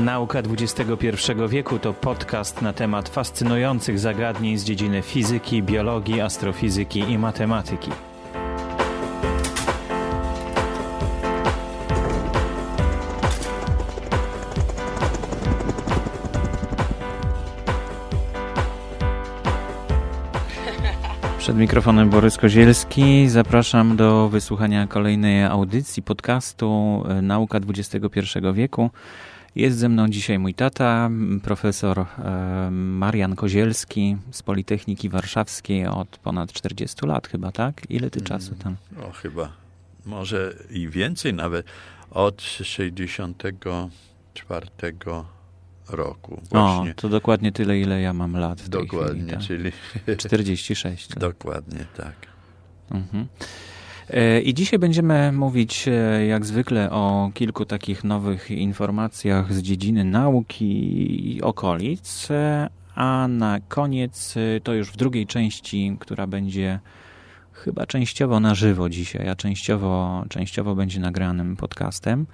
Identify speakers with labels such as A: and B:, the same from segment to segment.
A: Nauka XXI wieku to podcast na temat fascynujących zagadnień z dziedziny fizyki, biologii, astrofizyki i matematyki. Przed mikrofonem Borys Kozielski. Zapraszam do wysłuchania kolejnej audycji podcastu e, Nauka XXI wieku. Jest ze mną dzisiaj mój tata, profesor e, Marian Kozielski z Politechniki Warszawskiej od ponad 40 lat chyba, tak? Ile ty czasu tam?
B: O, chyba. Może i więcej nawet. Od 64 roku.
A: Właśnie. O, to dokładnie tyle, ile ja mam lat
B: Dokładnie,
A: chwili, tak?
B: czyli...
A: 46 lat.
B: Dokładnie, tak.
A: Mhm. E, I dzisiaj będziemy mówić, e, jak zwykle, o kilku takich nowych informacjach z dziedziny nauki i okolic, e, a na koniec to już w drugiej części, która będzie chyba częściowo na żywo dzisiaj, a częściowo, częściowo będzie nagranym podcastem.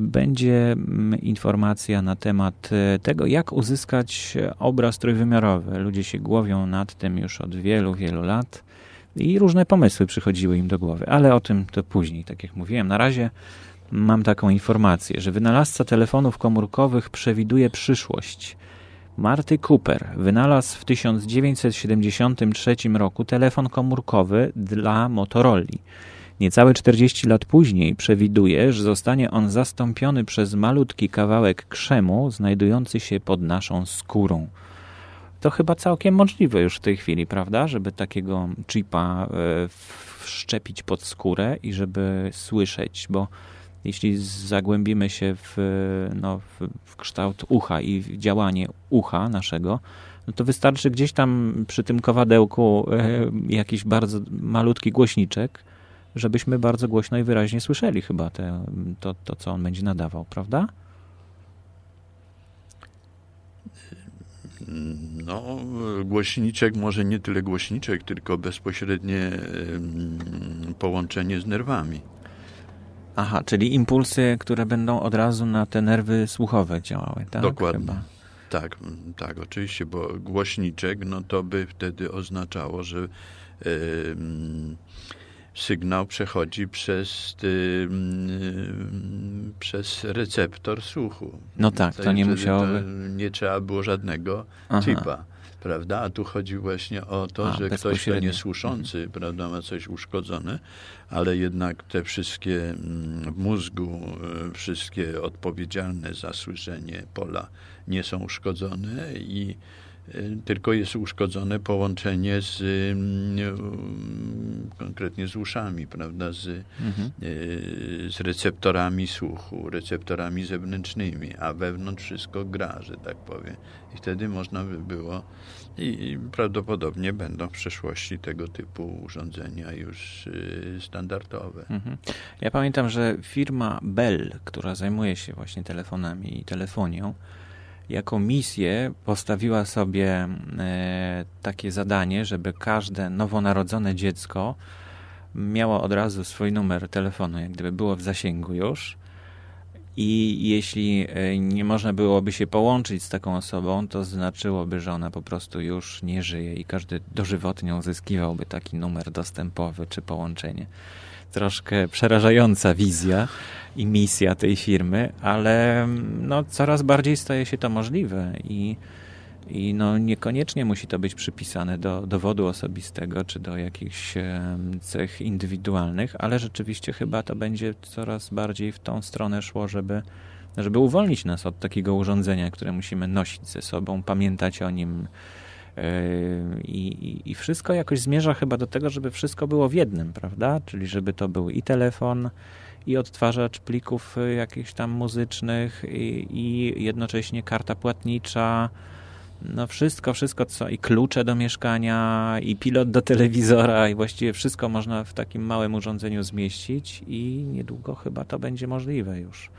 A: Będzie mm, informacja na temat tego, jak uzyskać obraz trójwymiarowy. Ludzie się głowią nad tym już od wielu, wielu lat i różne pomysły przychodziły im do głowy, ale o tym to później, tak jak mówiłem. Na razie mam taką informację, że wynalazca telefonów komórkowych przewiduje przyszłość. Marty Cooper wynalazł w 1973 roku telefon komórkowy dla Motorola. Niecałe 40 lat później przewiduje, że zostanie on zastąpiony przez malutki kawałek krzemu znajdujący się pod naszą skórą to chyba całkiem możliwe już w tej chwili, prawda? Żeby takiego chipa e, wszczepić pod skórę i żeby słyszeć, bo jeśli zagłębimy się w, no, w, kształt ucha i w działanie ucha naszego, no to wystarczy gdzieś tam przy tym kowadełku e, jakiś bardzo malutki głośniczek, żebyśmy bardzo głośno i wyraźnie słyszeli chyba te, to, to, co on będzie nadawał, prawda?
B: No, głośniczek, może nie tyle głośniczek, tylko bezpośrednie połączenie z nerwami.
A: Aha, czyli impulsy, które będą od razu na te nerwy słuchowe działały, tak?
B: Dokładnie. Chyba. Tak, tak, oczywiście, bo głośniczek, no to by wtedy oznaczało, że yy, sygnał przechodzi przez, y, przez receptor słuchu.
A: No tak, to nie musiałoby...
B: nie trzeba było żadnego Aha. chipa. Prawda? A tu chodzi właśnie o to, A, że ktoś to niesłyszący, mhm. prawda, ma coś uszkodzone, ale jednak te wszystkie w mózgu, y, wszystkie odpowiedzialne za słyszenie pola nie są uszkodzone i Y, tylko jest uszkodzone połączenie z mm, konkretnie z uszami, prawda, z, mhm. Y, z receptorami słuchu, receptorami zewnętrznymi, a wewnątrz wszystko gra, że tak powiem. I wtedy można by było i prawdopodobnie będą w przyszłości tego typu urządzenia już y, standardowe. Mhm.
A: Ja pamiętam, że firma Bell, która zajmuje się właśnie telefonami i telefonią, jako misję postawiła sobie e, takie zadanie, żeby każde nowonarodzone dziecko miało od razu swój numer telefonu, jak gdyby było w zasięgu już. I jeśli e, nie można byłoby się połączyć z taką osobą, to znaczyłoby, że ona po prostu już nie żyje i każdy dożywotnie uzyskiwałby taki numer dostępowy czy połączenie. Troszkę przerażająca wizja i misja tej firmy, ale no, coraz bardziej staje się to możliwe i, i no, niekoniecznie musi to być przypisane do dowodu osobistego czy do jakichś cech indywidualnych, ale rzeczywiście chyba to będzie coraz bardziej w tą stronę szło, żeby, żeby uwolnić nas od takiego urządzenia, które musimy nosić ze sobą, pamiętać o nim, Yy, I, I, wszystko jakoś zmierza chyba do tego, żeby wszystko było w jednym, prawda? Czyli żeby to był i telefon, i odtwarzacz plików y, jakichś tam muzycznych, i, i jednocześnie karta płatnicza, no wszystko, wszystko co i klucze do mieszkania, i pilot do telewizora, i właściwie wszystko można w takim małym urządzeniu zmieścić i niedługo chyba to będzie możliwe już.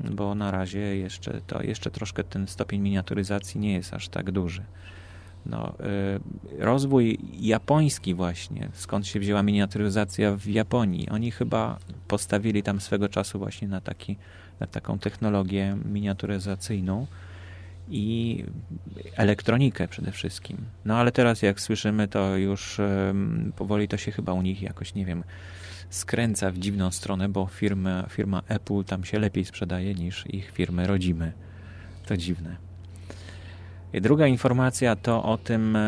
A: Bo na razie jeszcze to jeszcze troszkę ten stopień miniaturyzacji nie jest aż tak duży. No, y, rozwój japoński właśnie, skąd się wzięła miniaturyzacja w Japonii. Oni chyba postawili tam swego czasu właśnie na, taki, na taką technologię miniaturyzacyjną i elektronikę przede wszystkim. No ale teraz jak słyszymy, to już powoli to się chyba u nich jakoś, nie wiem, skręca w dziwną stronę, bo firma, firma Apple tam się lepiej sprzedaje niż ich firmy rodzime. To dziwne. I druga informacja to o tym,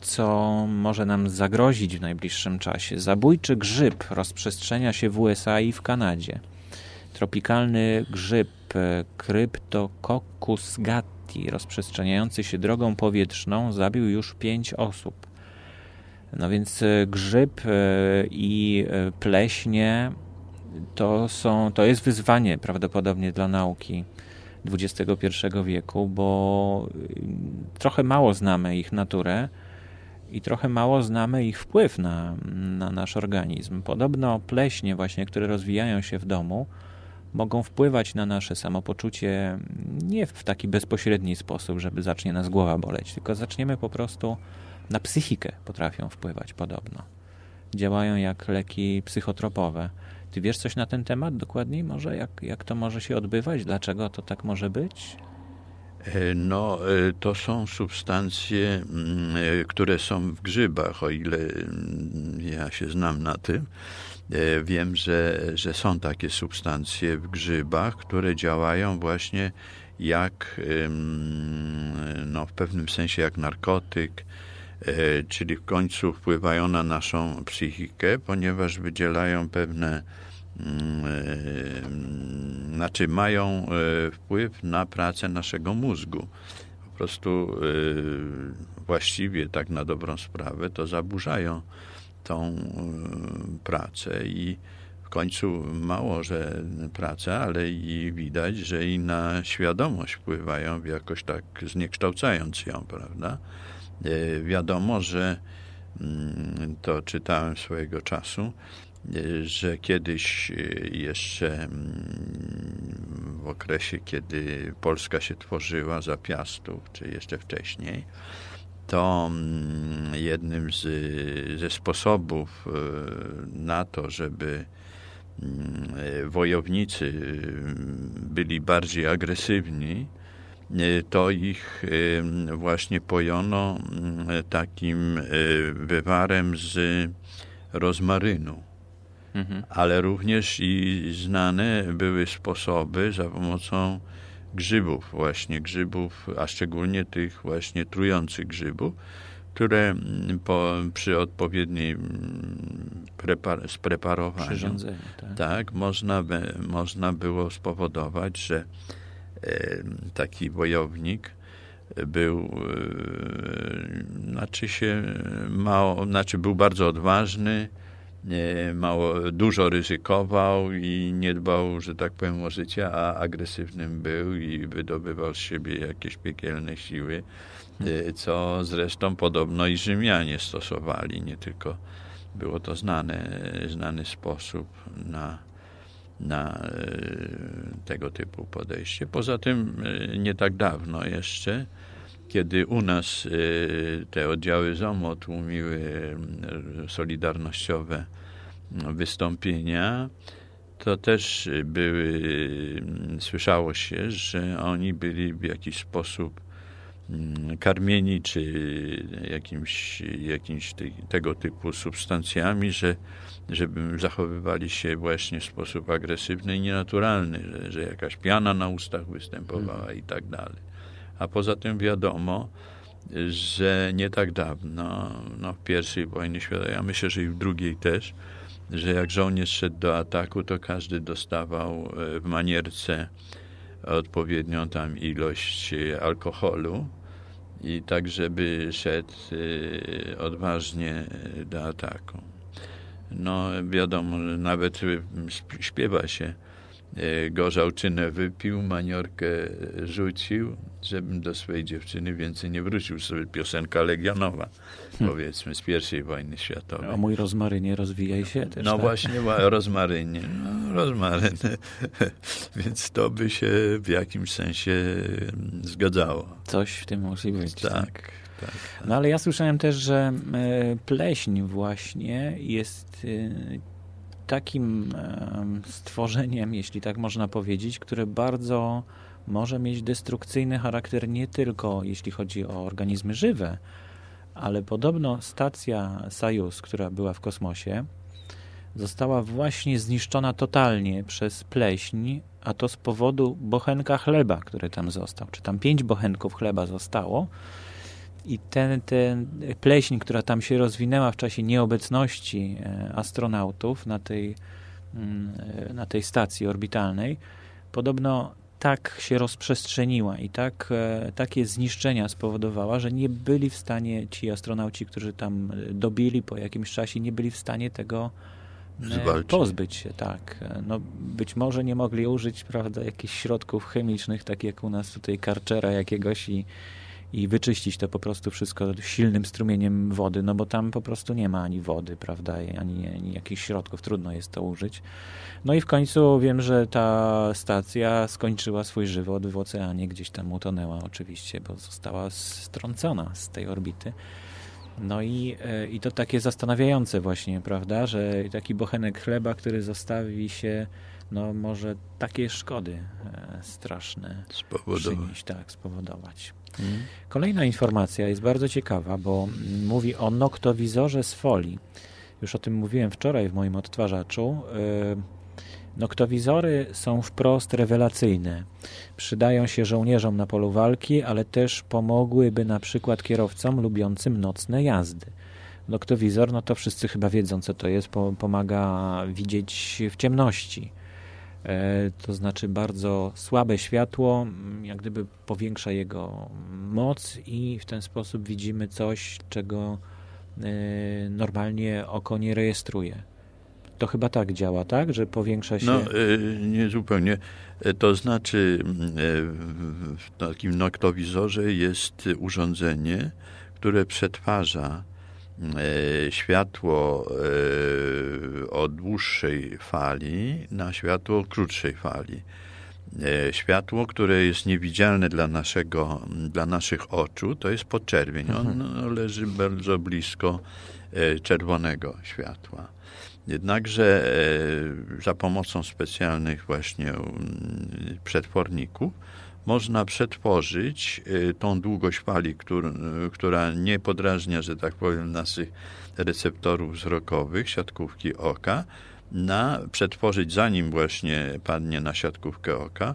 A: co może nam zagrozić w najbliższym czasie. Zabójczy grzyb rozprzestrzenia się w USA i w Kanadzie. Tropikalny grzyb Cryptococcus gatti rozprzestrzeniający się drogą powietrzną zabił już pięć osób. No więc e, grzyb e, i e, pleśnie to, są, to jest wyzwanie prawdopodobnie dla nauki XXI wieku, bo trochę mało znamy ich naturę i trochę mało znamy ich wpływ na, na nasz organizm. Podobno pleśnie właśnie, które rozwijają się w domu, mogą wpływać na nasze samopoczucie nie w taki bezpośredni sposób, żeby zacznie nas głowa boleć, tylko zaczniemy po prostu na psychikę potrafią wpływać podobno. Działają jak leki psychotropowe. Ty wiesz coś na ten temat dokładniej może? Jak, jak to może się odbywać? Dlaczego to tak może być?
B: E, no, e, to są substancje, mm, e, które są w grzybach, o ile mm, ja się znam na tym. Wiem, że, że są takie substancje w grzybach, które działają właśnie jak, no, w pewnym sensie jak narkotyk, czyli w końcu wpływają na naszą psychikę, ponieważ wydzielają pewne Mm, e, znaczy mają e, wpływ na pracę naszego mózgu. Po prostu e, właściwie tak na dobrą sprawę to zaburzają tą pracę i w końcu mało, że pracę, ale i widać, że i na świadomość wpływają jakoś tak zniekształcając ją, prawda? Wiadomo, że mm, to czytałem swojego czasu, że kiedyś e, jeszcze mm, w okresie, kiedy Polska się tworzyła za piastów, czy jeszcze wcześniej, to mm, jednym z, ze sposobów e, na to, żeby mm, wojownicy byli bardziej agresywni, e, to ich właśnie pojono takim wywarem z rozmarynu mhm. ale również i znane były sposoby za pomocą grzybów, właśnie grzybów, a szczególnie tych właśnie trujących grzybów, które po, przy odpowiednim prepar, spreparowaniu tak. tak, można, by, można było spowodować, że e, taki wojownik był, e, znaczy się mało, znaczy był bardzo odważny, mało, dużo ryzykował i nie dbał, że tak powiem, o życie, a agresywnym był i wydobywał z siebie jakieś piekielne siły, hmm. co zresztą podobno i Rzymianie stosowali, nie tylko było to znane, znany sposób na, na e, tego typu podejście. Poza tym e, nie tak dawno jeszcze kiedy u nas y, te oddziały ZOMO tłumiły y, solidarnościowe no, wystąpienia, to też były, y, słyszało się, że oni byli w jakiś sposób mm, karmieni czy jakimś, jakimś tego typu substancjami, że, żeby zachowywali się właśnie w sposób agresywny i nienaturalny, że, że jakaś piana na ustach występowała mhm. i tak dalej. A poza tym wiadomo, że nie tak dawno, no w pierwszej wojnie światowej, a myślę, że i w drugiej też, że jak żołnierz szedł do ataku, to każdy dostawał e, w manierce odpowiednią tam ilość e, alkoholu i tak, żeby szedł e, odważnie do ataku. No wiadomo, nawet śpiewa się gorzałczynę wypił, maniorkę rzucił, żebym do swojej dziewczyny więcej nie wrócił. Sobie piosenka legionowa, hmm. powiedzmy, z pierwszej wojny światowej.
A: O mój rozmarynie rozwijaj się też.
B: No
A: tak?
B: właśnie, rozmarynie. No, rozmaryn. Więc to by się w jakimś sensie mm, zgadzało.
A: Coś w tym musi być.
B: Tak. tak. Tak,
A: tak. No ale ja słyszałem też, że e, pleśń właśnie jest e, takim stworzeniem, jeśli tak można powiedzieć, które bardzo może mieć destrukcyjny charakter nie tylko jeśli chodzi o organizmy żywe, ale podobno stacja Sojus, która była w kosmosie, została właśnie zniszczona totalnie przez pleśń, a to z powodu bochenka chleba, który tam został. Czy tam pięć bochenków chleba zostało, i ten, ten pleśń, która tam się rozwinęła w czasie nieobecności e, astronautów na tej, mm, e, na tej stacji orbitalnej, podobno tak się rozprzestrzeniła i tak, e, takie zniszczenia spowodowała, że nie byli w stanie ci astronauci, którzy tam dobili po jakimś czasie, nie byli w stanie tego pozbyć się. Tak. No, być może nie mogli użyć prawda, jakichś środków chemicznych, tak jak u nas tutaj karczera jakiegoś i i wyczyścić to po prostu wszystko silnym strumieniem wody, no bo tam po prostu nie ma ani wody, prawda, ani, ani jakichś środków, trudno jest to użyć. No i w końcu wiem, że ta stacja skończyła swój żywot w oceanie, gdzieś tam utonęła oczywiście, bo została strącona z tej orbity. No i, e, i to takie zastanawiające właśnie, prawda, że taki bochenek chleba, który zostawi się no może takie szkody e, straszne
B: spowodować.
A: Przynieść, tak, spowodować. Kolejna informacja jest bardzo ciekawa, bo mówi o noktowizorze z folii. Już o tym mówiłem wczoraj w moim odtwarzaczu. E, noktowizory są wprost rewelacyjne. Przydają się żołnierzom na polu walki, ale też pomogłyby na przykład kierowcom lubiącym nocne jazdy. Noktowizor, no to wszyscy chyba wiedzą, co to jest, pomaga widzieć w ciemności. E, to znaczy bardzo słabe światło, mm, jak gdyby powiększa jego moc i w ten sposób widzimy coś, czego e, normalnie oko nie rejestruje. To chyba tak działa, tak? Że powiększa się.
B: No, e, nie zupełnie. To znaczy, w takim noktowizorze jest urządzenie, które przetwarza światło e, o dłuższej fali na światło o krótszej fali. E, światło, które jest niewidzialne dla, naszego, dla naszych oczu, to jest podczerwień. On mhm. leży bardzo blisko czerwonego światła. Jednakże za pomocą specjalnych właśnie przetworników można przetworzyć y, tą długość fali, który, która nie podrażnia, że tak powiem, naszych receptorów wzrokowych, siatkówki oka, na przetworzyć, zanim właśnie padnie na siatkówkę oka,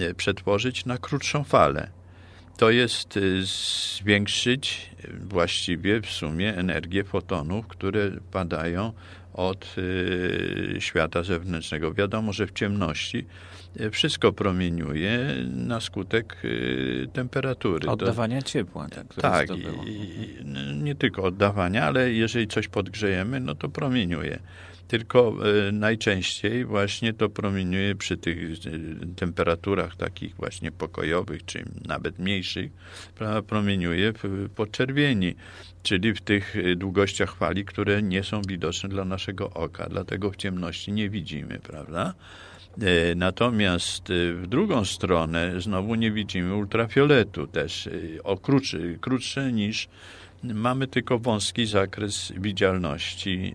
B: y, przetworzyć na krótszą falę. To jest y, zwiększyć właściwie w sumie energię fotonów, które padają od świata zewnętrznego. Wiadomo, że w ciemności wszystko promieniuje na skutek y, temperatury.
A: Oddawania to, ciepła. Tak,
B: tak i, nie tylko oddawania, ale jeżeli coś podgrzejemy, no to promieniuje. Tylko y, najczęściej właśnie to promieniuje przy tych y, temperaturach takich właśnie pokojowych, czy nawet mniejszych, promieniuje w podczerwieni, czyli w tych długościach fali, które nie są widoczne dla naszego oka, dlatego w ciemności nie widzimy, prawda? E, natomiast e, w drugą stronę znowu nie widzimy ultrafioletu też, e, o krótszy, krótsze niż mamy tylko wąski zakres widzialności,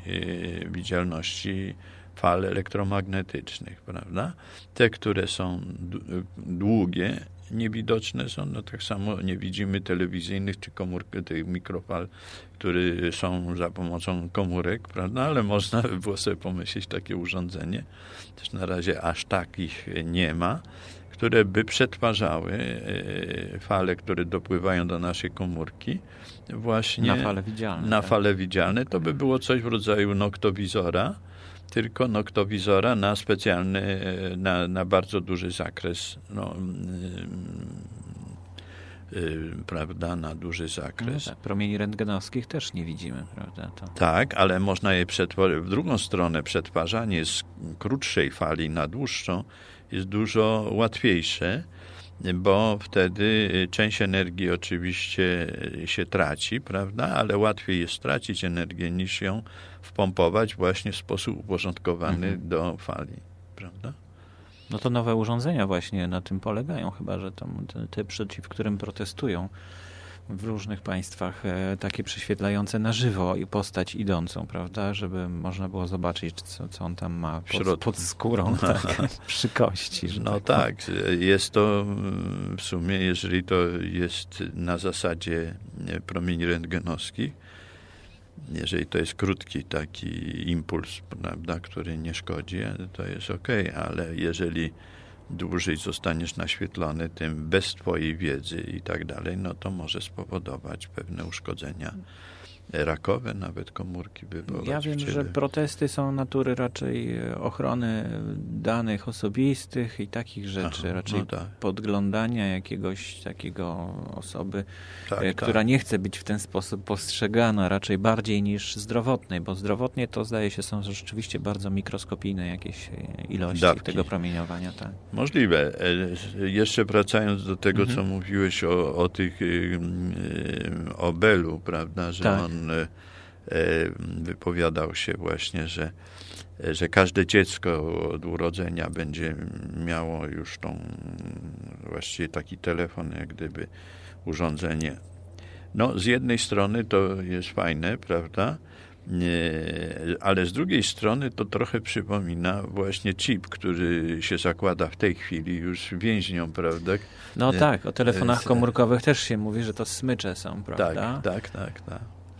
B: widzialności fal elektromagnetycznych, prawda? Te, które są długie, niewidoczne są, no tak samo nie widzimy telewizyjnych czy komórek, tych mikrofal, które są za pomocą komórek, prawda? Ale można by było sobie pomyśleć takie urządzenie, też na razie aż takich nie ma, które by przetwarzały e, fale, które dopływają do naszej komórki właśnie
A: na fale widzialne.
B: Na tak? fale widzialne. To by było coś w rodzaju noktowizora, tylko noktowizora na specjalny, na, na bardzo duży zakres no, prawda, na duży zakres. No tak,
A: promieni rentgenowskich też nie widzimy, prawda?
B: To... Tak, ale można je przetworzyć. W drugą stronę przetwarzanie z krótszej fali na dłuższą jest dużo łatwiejsze, bo wtedy część energii oczywiście się traci, prawda? Ale łatwiej jest stracić energię niż ją wpompować właśnie w sposób uporządkowany mhm. do fali, prawda?
A: No to nowe urządzenia właśnie na tym polegają, chyba że tam te, te przeciw którym protestują w różnych państwach e, takie prześwietlające na żywo i postać idącą, prawda, żeby można było zobaczyć, co, co on tam ma pod, pod skórą, tak, przy kości.
B: No tak, tak, jest to mm, w sumie, jeżeli to jest na zasadzie promieni rentgenowskich, jeżeli to jest krótki taki impuls, prawda, który nie szkodzi, to jest ok, ale jeżeli dłużej zostaniesz naświetlony tym bez twojej wiedzy i tak dalej, no to może spowodować pewne uszkodzenia rakowe, nawet komórki wywołać.
A: Ja wiem, że protesty są natury raczej e, ochrony danych osobistych i takich rzeczy, Aha, raczej no tak. podglądania jakiegoś takiego osoby, tak, e, tak. która tak. nie chce być w ten sposób postrzegana, raczej bardziej niż zdrowotnej, bo zdrowotnie to zdaje się są rzeczywiście bardzo mikroskopijne jakieś e, ilości Dawki. tego promieniowania. Tak.
B: Możliwe. Jeszcze wracając do tego, mhm. co mówiłeś o, o tych o Belu, prawda, że tak. on on e, e, wypowiadał się właśnie, że, że każde dziecko od urodzenia będzie miało już tą właściwie taki telefon, jak gdyby urządzenie. No, z jednej strony to jest fajne, prawda? ale z drugiej strony to trochę przypomina właśnie chip, który się zakłada w tej chwili już więźniom, prawda?
A: No tak, o telefonach komórkowych też się mówi, że to smycze są, prawda?
B: Tak, tak, tak. tak.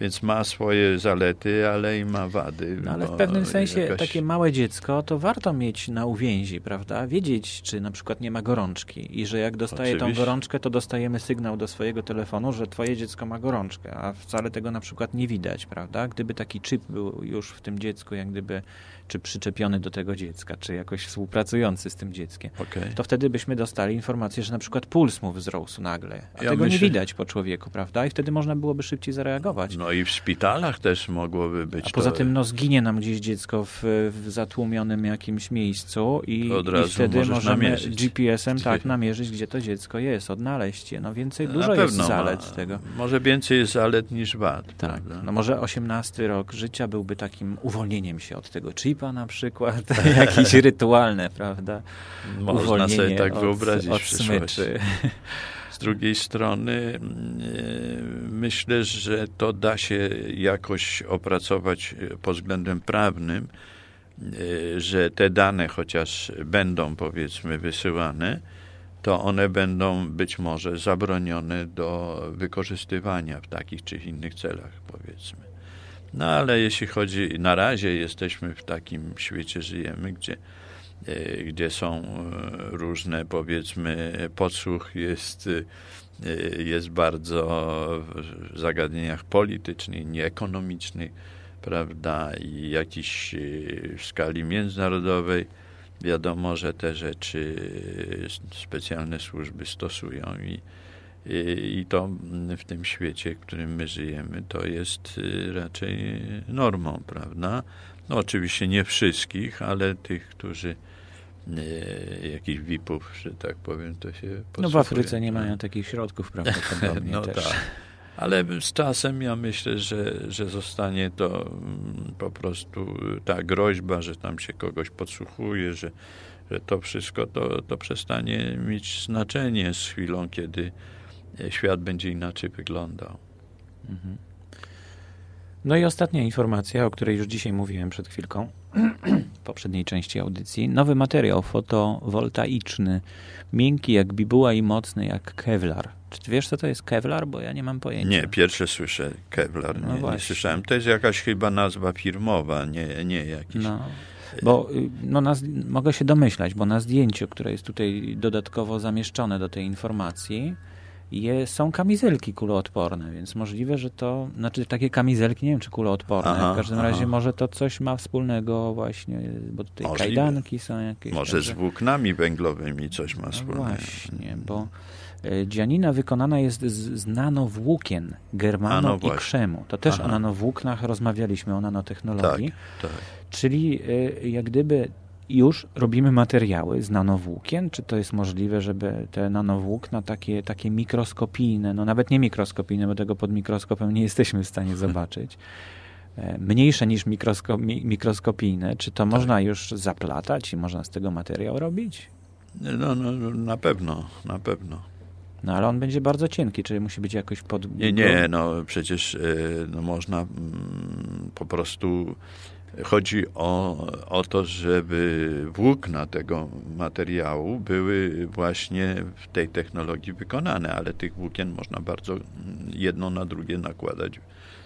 B: Więc ma swoje zalety, ale i ma wady.
A: No, ale w pewnym sensie jakaś... takie małe dziecko to warto mieć na uwięzi, prawda? Wiedzieć, czy na przykład nie ma gorączki i że jak dostaje Oczywiście. tą gorączkę, to dostajemy sygnał do swojego telefonu, że twoje dziecko ma gorączkę, a wcale tego na przykład nie widać, prawda? Gdyby taki chip był już w tym dziecku, jak gdyby czy przyczepiony do tego dziecka, czy jakoś współpracujący z tym dzieckiem, okay. to wtedy byśmy dostali informację, że na przykład puls mu wzrósł nagle, a ja tego myślę... nie widać po człowieku, prawda? I wtedy można byłoby szybciej zareagować.
B: No i w szpitalach też mogłoby być.
A: A poza to... tym no, zginie nam gdzieś dziecko w, w zatłumionym jakimś miejscu i, i wtedy możemy GPS-em tak namierzyć, gdzie to dziecko jest, odnaleźć je. No więcej, dużo jest zalet ma, tego.
B: Może więcej jest zalet niż wad. Tak.
A: Prawda? No może 18 rok życia byłby takim uwolnieniem się od tego chipa na przykład, jakieś rytualne, prawda?
B: Można sobie tak od, wyobrazić od smyczy. Z drugiej strony mm, myślę, że to da się jakoś opracować pod względem prawnym, e, że te dane chociaż będą powiedzmy wysyłane, to one będą być może zabronione do wykorzystywania w takich czy innych celach, powiedzmy. No ale jeśli chodzi, na razie jesteśmy w takim świecie, żyjemy, gdzie E, gdzie są e, różne, powiedzmy, podsłuch jest, e, jest bardzo w zagadnieniach politycznych, nieekonomicznych, prawda, i jakiś w skali międzynarodowej wiadomo, że te rzeczy specjalne służby stosują i, i to w tym świecie, w którym my żyjemy, to jest raczej normą, prawda? No oczywiście nie wszystkich, ale tych, którzy jakichś VIP-ów, że tak powiem, to się
A: No w Afryce nie mają takich środków prawdopodobnie no też. Tak.
B: Ale z czasem ja myślę, że, że zostanie to mm, po prostu ta groźba, że tam się kogoś podsłuchuje, że, że to wszystko to, to przestanie mieć znaczenie z chwilą, kiedy świat będzie inaczej wyglądał. Mhm.
A: No i ostatnia informacja, o której już dzisiaj mówiłem przed chwilką, poprzedniej części audycji. Nowy materiał fotowoltaiczny, miękki jak bibuła i mocny jak kevlar. Czy ty wiesz, co to jest kevlar? Bo ja nie mam pojęcia.
B: Nie, pierwsze słyszę kevlar. No nie, nie słyszałem. To jest jakaś chyba nazwa firmowa, nie, nie jakiś...
A: No. Bo y, no, na, mogę się domyślać, bo na zdjęciu, które jest tutaj dodatkowo zamieszczone do tej informacji, je, są kamizelki kuloodporne, więc możliwe, że to, znaczy takie kamizelki, nie wiem czy kuloodporne, aha, w każdym aha. razie może to coś ma wspólnego właśnie, bo tutaj możliwe. kajdanki są jakieś.
B: Może także... z włóknami węglowymi coś ma no wspólnego.
A: Właśnie, bo E, dzianina wykonana jest z, z nanowłókien germano no i krzemu. To też Aha. o nanowłóknach rozmawialiśmy, o nanotechnologii. Tak, tak. Czyli e, jak gdyby już robimy materiały z nanowłókien. Czy to jest możliwe, żeby te nanowłókna takie, takie mikroskopijne, no nawet nie mikroskopijne, bo tego pod mikroskopem nie jesteśmy w stanie zobaczyć, e, mniejsze niż mikrosko, mikroskopijne, czy to tak. można już zaplatać i można z tego materiał robić?
B: No, no, na pewno, na pewno.
A: No ale on będzie bardzo cienki, czyli musi być jakoś pod...
B: Nie, nie, no przecież e, no, można mm, po prostu... Chodzi o, o to, żeby włókna tego materiału były właśnie w tej technologii wykonane, ale tych włókien można bardzo jedno na drugie nakładać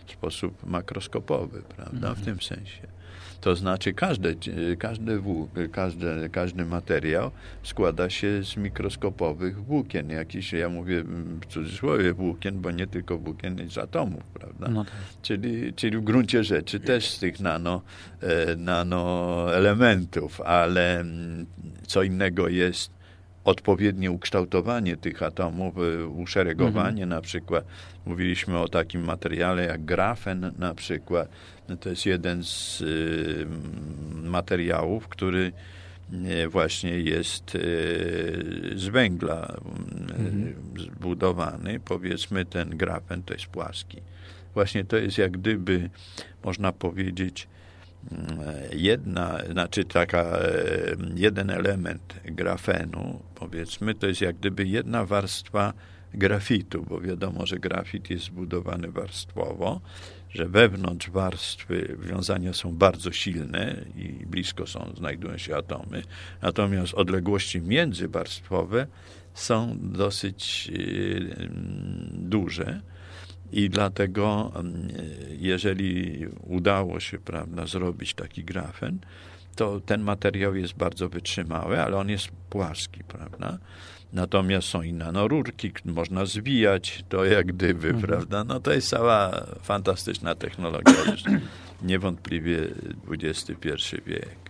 B: w sposób makroskopowy, prawda, mhm. w tym sensie. To znaczy każde, każdy, włók, każdy, każdy materiał składa się z mikroskopowych włókien. Jakiś, ja mówię w cudzysłowie włókien, bo nie tylko włókien z atomów, prawda? No tak. czyli, czyli w gruncie rzeczy też z tych nano, e, nanoelementów, ale mm, co innego jest odpowiednie ukształtowanie tych atomów, e, uszeregowanie mhm. na przykład. Mówiliśmy o takim materiale jak grafen na przykład. To jest jeden z y, materiałów, który y, właśnie jest y, z węgla mhm. zbudowany. Powiedzmy ten grafen to jest płaski. Właśnie to jest jak gdyby, można powiedzieć, jedna, znaczy taka, jeden element grafenu, powiedzmy, to jest jak gdyby jedna warstwa grafitu, bo wiadomo, że grafit jest zbudowany warstwowo, że wewnątrz warstwy wiązania są bardzo silne i blisko są, znajdują się atomy, natomiast odległości międzywarstwowe są dosyć duże. I dlatego, jeżeli udało się prawda, zrobić taki grafen, to ten materiał jest bardzo wytrzymały, ale on jest płaski, prawda? Natomiast są i nanorurki, można zwijać to jak gdyby, mhm. prawda? No to jest cała fantastyczna technologia już niewątpliwie XXI wiek.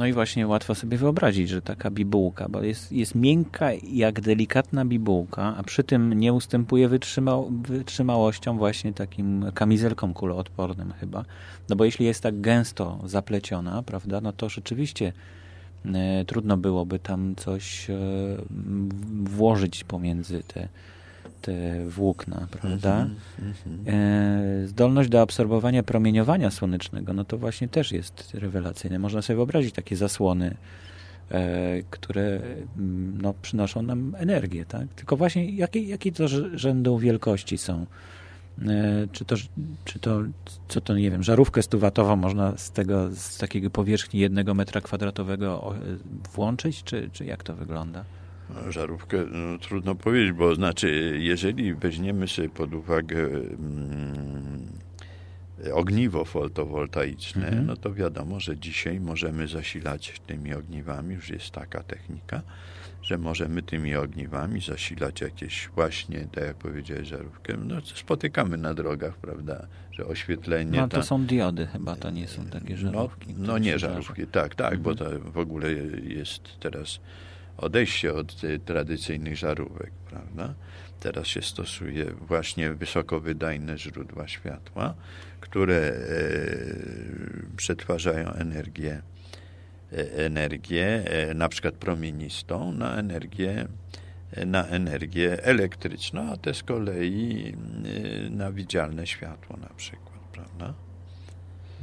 A: No i właśnie łatwo sobie wyobrazić, że taka bibułka, bo jest, jest miękka jak delikatna bibułka, a przy tym nie ustępuje wytrzyma, wytrzymałością właśnie takim kamizelkom kuloodpornym chyba. No bo jeśli jest tak gęsto zapleciona, prawda, no to rzeczywiście e, trudno byłoby tam coś e, włożyć pomiędzy te, włókna, prawda? Mm -hmm. e, zdolność do absorbowania promieniowania słonecznego, no to właśnie też jest rewelacyjne. Można sobie wyobrazić takie zasłony, e, które mm, no, przynoszą nam energię, tak? Tylko właśnie jakie, jakie to rzędu wielkości są? E, czy to, czy to, co to, nie wiem, żarówkę stuwatową można z tego, z takiego powierzchni jednego metra kwadratowego włączyć, czy, czy jak to wygląda?
B: Żarówkę no, trudno powiedzieć, bo znaczy, jeżeli weźmiemy sobie pod uwagę mm, ogniwo fotowoltaiczne, mhm. no to wiadomo, że dzisiaj możemy zasilać tymi ogniwami, już jest taka technika, że możemy tymi ogniwami zasilać jakieś właśnie, tak jak powiedziałeś, żarówkę. No, spotykamy na drogach, prawda, że oświetlenie...
A: No to ta... są diody chyba, to nie są takie no, żarówki.
B: No, no nie żarówki, tak, tak, mhm. bo to w ogóle jest teraz odejście od y, tradycyjnych żarówek, prawda? Teraz się stosuje właśnie wysokowydajne źródła światła, które e, przetwarzają energię, e, energię e, na przykład promienistą na energię na energię elektryczną, a te z kolei na widzialne światło na przykład, prawda?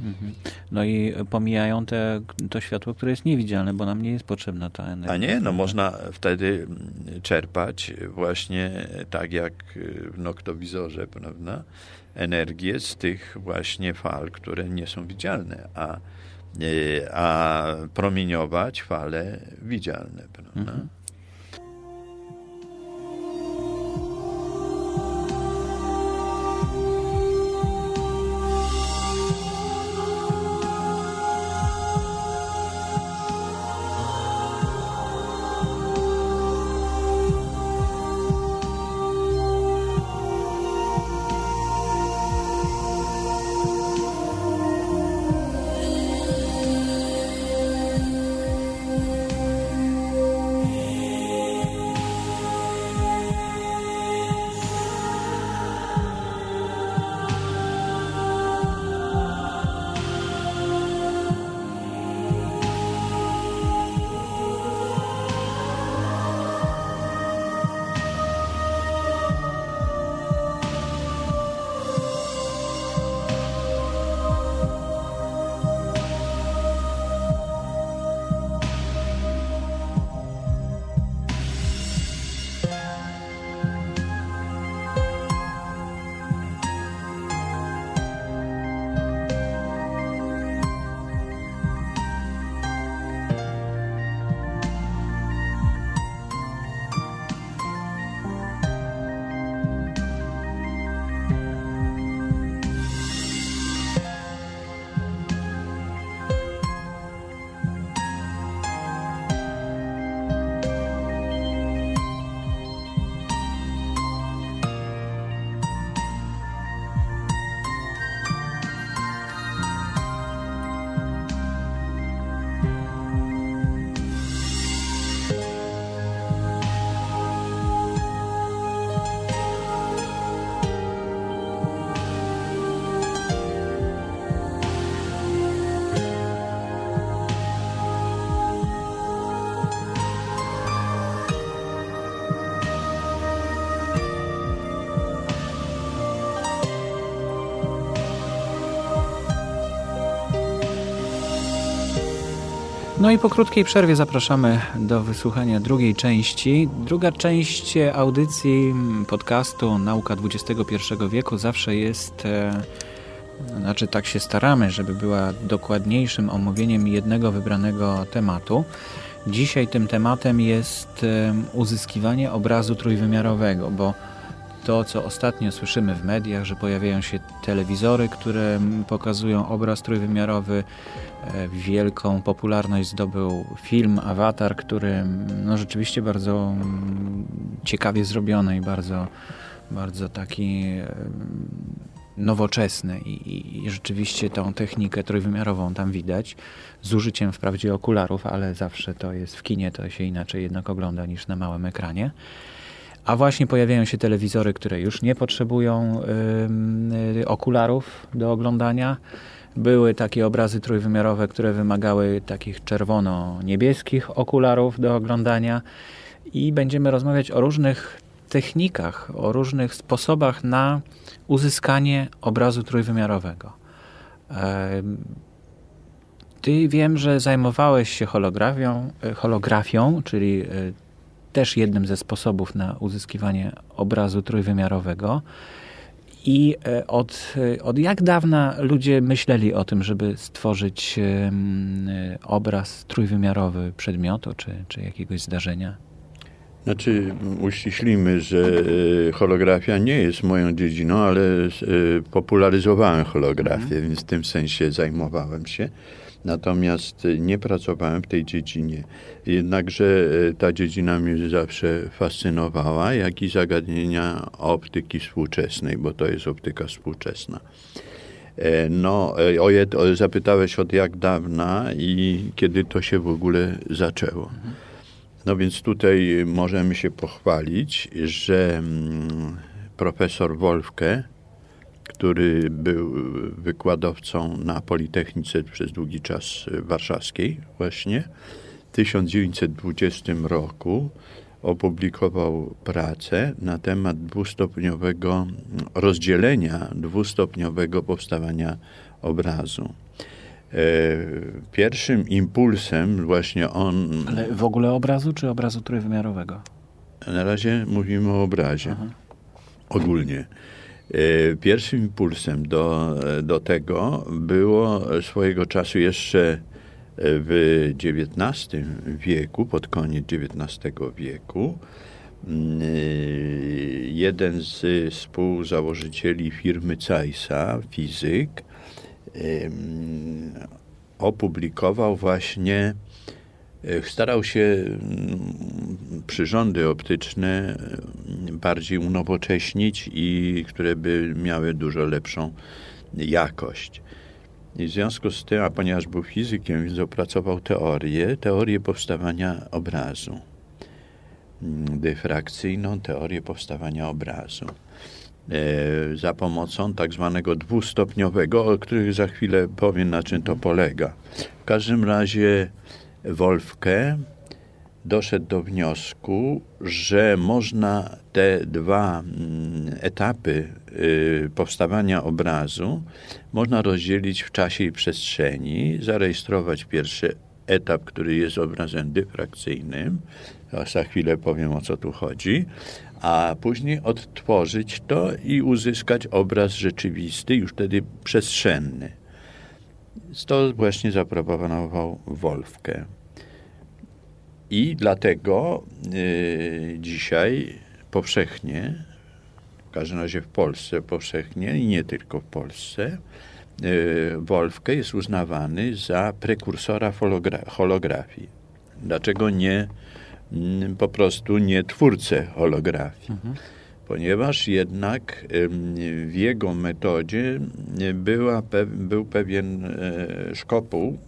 A: Mhm. No i pomijają te, to światło, które jest niewidzialne, bo nam nie jest potrzebna ta energia.
B: A nie, no można wtedy czerpać właśnie tak jak w noktowizorze, prawda, energię z tych właśnie fal, które nie są widzialne, a, a promieniować fale widzialne, prawda. Mhm.
A: No i po krótkiej przerwie zapraszamy do wysłuchania drugiej części. Druga część audycji podcastu Nauka XXI wieku zawsze jest, e, znaczy tak się staramy, żeby była dokładniejszym omówieniem jednego wybranego tematu. Dzisiaj tym tematem jest e, uzyskiwanie obrazu trójwymiarowego, bo to, co ostatnio słyszymy w mediach, że pojawiają się telewizory, które pokazują obraz trójwymiarowy. E, wielką popularność zdobył film Avatar, który no, rzeczywiście bardzo ciekawie zrobiony i bardzo, bardzo taki nowoczesny i, i, rzeczywiście tą technikę trójwymiarową tam widać z użyciem wprawdzie okularów, ale zawsze to jest w kinie, to się inaczej jednak ogląda niż na małym ekranie. A właśnie pojawiają się telewizory, które już nie potrzebują y, okularów do oglądania. Były takie obrazy trójwymiarowe, które wymagały takich czerwono-niebieskich okularów do oglądania. I będziemy rozmawiać o różnych technikach, o różnych sposobach na uzyskanie obrazu trójwymiarowego. Ty wiem, że zajmowałeś się holografią, e, holografią czyli e, też jednym ze sposobów na uzyskiwanie obrazu trójwymiarowego. I e, od, e, od jak dawna ludzie myśleli o tym, żeby stworzyć e, obraz trójwymiarowy przedmiotu czy, czy jakiegoś zdarzenia?
B: Znaczy, uściślimy, że holografia nie jest moją dziedziną, ale popularyzowałem holografię, mhm. więc w tym sensie zajmowałem się. Natomiast nie pracowałem w tej dziedzinie. Jednakże e, ta dziedzina mnie zawsze fascynowała, jak i zagadnienia optyki współczesnej, bo to jest optyka współczesna. E, no, e, o, o, zapytałeś od jak dawna i kiedy to się w ogóle zaczęło. No więc tutaj możemy się pochwalić, że mm, profesor Wolfke, który był wykładowcą na Politechnice przez długi czas warszawskiej właśnie, w 1920 roku opublikował pracę na temat dwustopniowego rozdzielenia dwustopniowego powstawania obrazu. E, pierwszym impulsem właśnie on.
A: Ale w ogóle obrazu czy obrazu trójwymiarowego?
B: Na razie mówimy o obrazie. Aha. Ogólnie. E, pierwszym impulsem do, do tego było swojego czasu jeszcze w XIX wieku, pod koniec XIX wieku, mm, jeden z współzałożycieli firmy Zeissa, fizyk, opublikował właśnie, e, starał się mm, przyrządy optyczne bardziej unowocześnić i które by miały dużo lepszą jakość. I w związku z tym, a ponieważ był fizykiem, więc opracował teorię, teorię powstawania obrazu. Mm, dyfrakcyjną teorię powstawania obrazu. E, za pomocą tak zwanego dwustopniowego, o których za chwilę powiem, na czym to polega. W każdym razie Wolfke doszedł do wniosku, że można te dwa mm, etapy y, powstawania obrazu można rozdzielić w czasie i przestrzeni, zarejestrować pierwszy etap, który jest obrazem dyfrakcyjnym, za chwilę powiem o co tu chodzi, a później odtworzyć to i uzyskać obraz rzeczywisty, już wtedy przestrzenny. To właśnie zaproponował Wolfke. I dlatego y, dzisiaj powszechnie, w każdym razie w Polsce powszechnie i nie tylko w Polsce, y, Wolfke jest uznawany za prekursora holografii. Dlaczego nie mm, po prostu nie twórcę holografii? Mhm. Ponieważ jednak w jego metodzie była, był pewien e, szkopuł,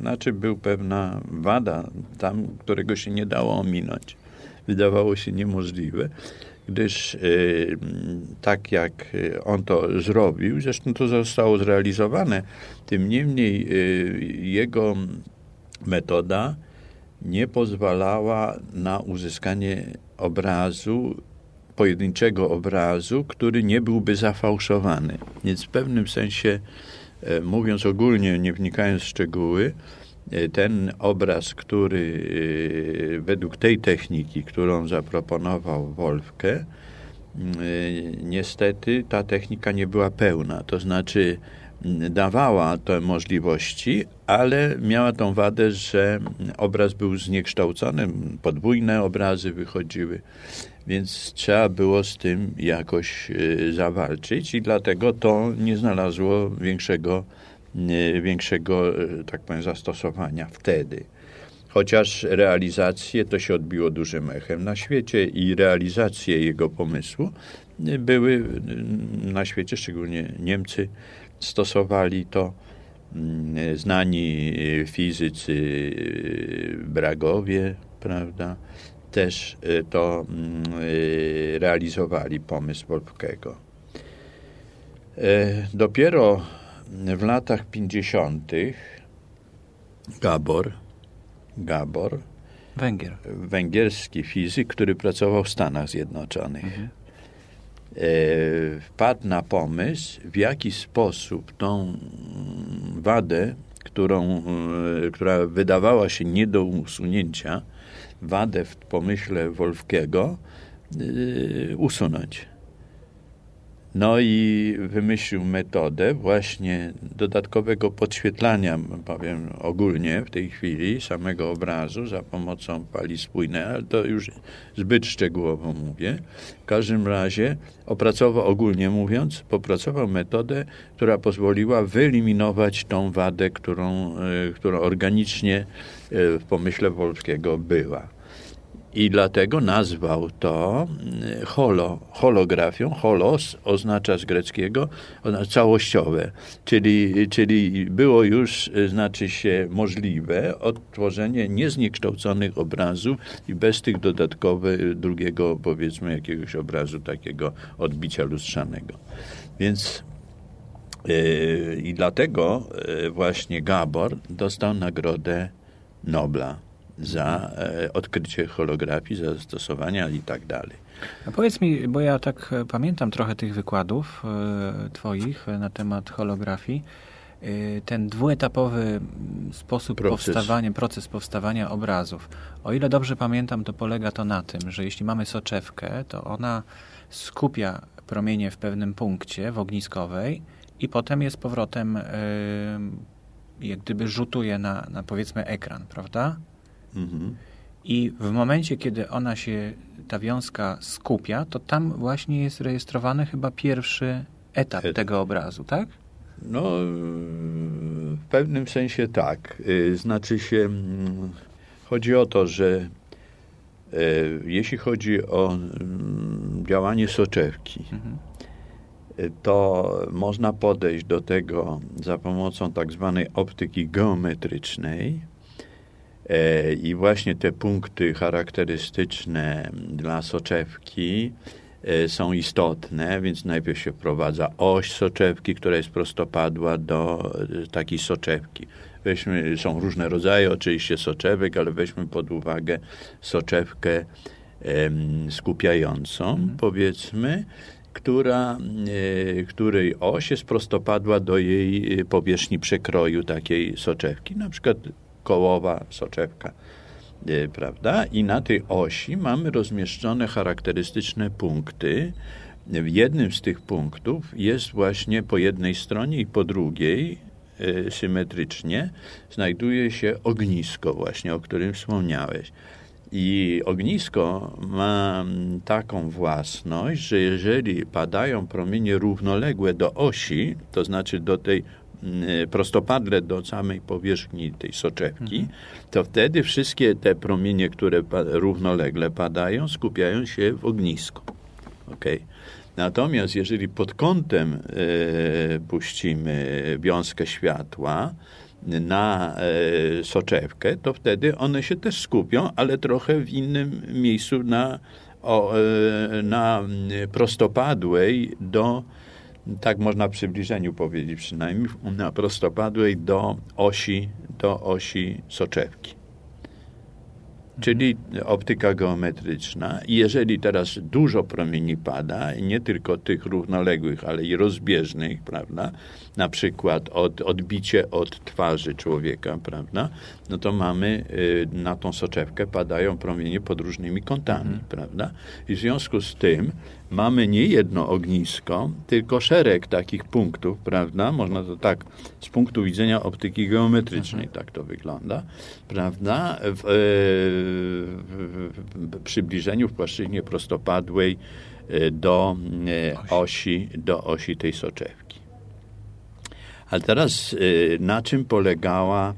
B: znaczy był pewna wada tam, którego się nie dało ominąć. Wydawało się niemożliwe, gdyż y, tak jak on to zrobił, zresztą to zostało zrealizowane, tym niemniej jego metoda nie pozwalała na uzyskanie obrazu, pojedynczego obrazu, który nie byłby zafałszowany. Więc w pewnym sensie E, mówiąc ogólnie, nie wnikając w szczegóły, ten obraz, który według tej techniki, którą zaproponował Wolfke, niestety ta technika nie była pełna. To znaczy, dawała te możliwości, ale miała tą wadę, że obraz był zniekształcony, podwójne obrazy wychodziły, więc trzeba było z tym jakoś y, zawalczyć i dlatego to nie znalazło większego, y, większego y, tak powiem, zastosowania wtedy. Chociaż realizacje to się odbiło dużym echem na świecie i realizacje jego pomysłu były na świecie, szczególnie Niemcy, stosowali to znani fizycy Bragowie, prawda, też y, to mm, y, realizowali pomysł Wolfkiego. E, dopiero w latach 50. Gabor, Gabor,
A: Węgier.
B: węgierski fizyk, który pracował w Stanach Zjednoczonych, mhm. Wpadł na pomysł, w jaki sposób tą wadę, którą, która wydawała się nie do usunięcia, wadę w pomyśle Wolfkiego, e, usunąć. No i wymyślił metodę właśnie dodatkowego podświetlania, powiem ogólnie w tej chwili, samego obrazu za pomocą pali spójnej, ale to już zbyt szczegółowo mówię. W każdym razie opracował, ogólnie mówiąc, popracował metodę, która pozwoliła wyeliminować tą wadę, którą, e, którą organicznie w pomyśle Wolskiego była. I dlatego nazwał to mm, holo, holografią. Holos oznacza z greckiego całościowe, czyli, czyli było już, y, znaczy się, możliwe odtworzenie niezniekształconych obrazów i bez tych dodatkowych drugiego, powiedzmy, jakiegoś obrazu takiego odbicia lustrzanego. Więc yy, i dlatego właśnie Gabor dostał nagrodę Nobla za e, odkrycie holografii, za zastosowania i tak dalej.
A: A powiedz mi, bo ja tak e, pamiętam trochę tych wykładów e, twoich na temat holografii. Ten dwuetapowy sposób proces. powstawania, proces powstawania obrazów. O ile dobrze pamiętam, to polega to na tym, że jeśli mamy soczewkę, to ona skupia promienie w pewnym punkcie w ogniskowej i potem jest powrotem, yy, jak gdyby rzutuje na, na powiedzmy ekran, prawda? Mhm. I w momencie, kiedy ona się, ta wiązka skupia, to tam właśnie jest rejestrowany chyba pierwszy etap Et. tego obrazu, tak?
B: No, w pewnym sensie tak. Y, znaczy się, mm, chodzi o to, że y, jeśli chodzi o mm, działanie soczewki, mhm. To można podejść do tego za pomocą tak zwanej optyki geometrycznej, E, I właśnie te punkty charakterystyczne dla soczewki e, są istotne, więc najpierw się wprowadza oś soczewki, która jest prostopadła do e, takiej soczewki. Weźmy, są różne rodzaje oczywiście soczewek, ale weźmy pod uwagę soczewkę skupiającą, mhm. powiedzmy, która, której oś jest prostopadła do jej powierzchni przekroju takiej soczewki. Na przykład kołowa soczewka, e, prawda? I na tej osi mamy rozmieszczone charakterystyczne punkty. W jednym z tych punktów jest właśnie po jednej stronie i po drugiej e, symetrycznie znajduje się ognisko właśnie, o którym wspomniałeś. I ognisko ma taką własność, że jeżeli padają promienie równoległe do osi, to znaczy do tej Y, prostopadle do samej powierzchni tej soczewki, mhm. to wtedy wszystkie te promienie, które równolegle padają, skupiają się w ognisku. Okay. Natomiast jeżeli pod kątem e, puścimy wiązkę światła na e, soczewkę, to wtedy one się też skupią, ale trochę w innym miejscu na, e, na prostopadłej do tak można w przybliżeniu powiedzieć przynajmniej, na prostopadłej do osi, do osi soczewki. Czyli optyka geometryczna. I jeżeli teraz dużo promieni pada, nie tylko tych równoległych, ale i rozbieżnych, prawda, na przykład od, odbicie od twarzy człowieka, prawda, no to mamy y, na tą soczewkę padają promienie pod różnymi kątami, mhm. prawda? I w związku z tym mamy nie jedno ognisko, tylko szereg takich punktów, prawda? Można to tak z punktu widzenia optyki geometrycznej mhm. tak to wygląda, prawda? W, e, w, w przybliżeniu w płaszczyźnie prostopadłej e, do e, osi, do osi tej soczewki. Ale teraz na czym polegała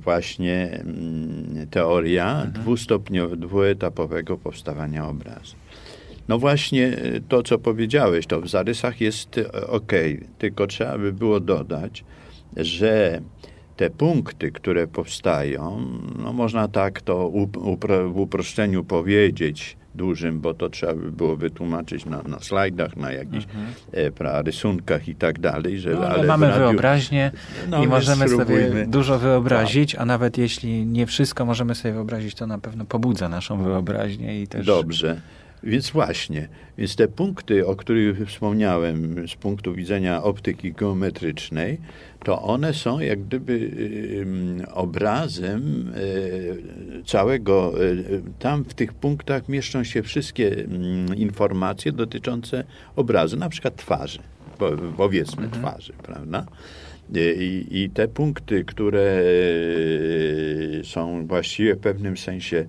B: właśnie mm, teoria mhm. dwustopniowo, dwuetapowego powstawania obrazu. No właśnie to, co powiedziałeś, to w zarysach jest ok, tylko trzeba by było dodać, że te punkty, które powstają, no można tak to w uproszczeniu powiedzieć, dużym, bo to trzeba by było wytłumaczyć na, na slajdach, na jakichś mhm. e, pra, rysunkach i tak dalej. Że,
A: no, ale, ale mamy radiu, wyobraźnię no, i możemy sobie dużo wyobrazić, tak. a nawet jeśli nie wszystko możemy sobie wyobrazić, to na pewno pobudza naszą wyobraźnię i też...
B: Dobrze. Więc właśnie, więc te punkty, o których wspomniałem z punktu widzenia optyki geometrycznej, to one są jak gdyby obrazem e, całego, e, tam w tych punktach mieszczą się wszystkie informacje dotyczące obrazu, na przykład twarzy, powiedzmy mhm. twarzy, prawda? E, I, I, te punkty, które są właściwie w pewnym sensie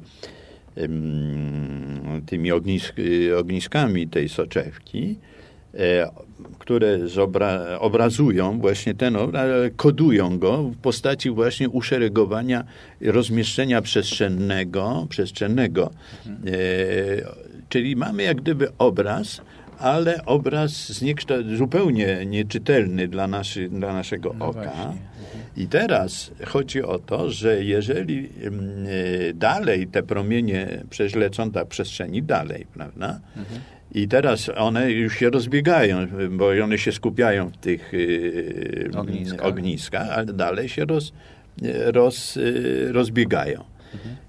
B: tymi ognisk, ogniskami tej soczewki, e, które zobra, obrazują właśnie ten obraz, kodują go w postaci właśnie uszeregowania, rozmieszczenia przestrzennego, przestrzennego. Mhm. Czyli mamy jak gdyby obraz, ale obraz zupełnie nieczytelny dla, naszy, dla naszego no oka. Właśnie. I teraz chodzi o to, że jeżeli mm, e, dalej te promienie przeźlecą do przestrzeni dalej, prawda? Mhm. I teraz one już się rozbiegają, bo one się skupiają w tych e, ogniskach, ogniskach ale dalej się roz, roz, rozbiegają.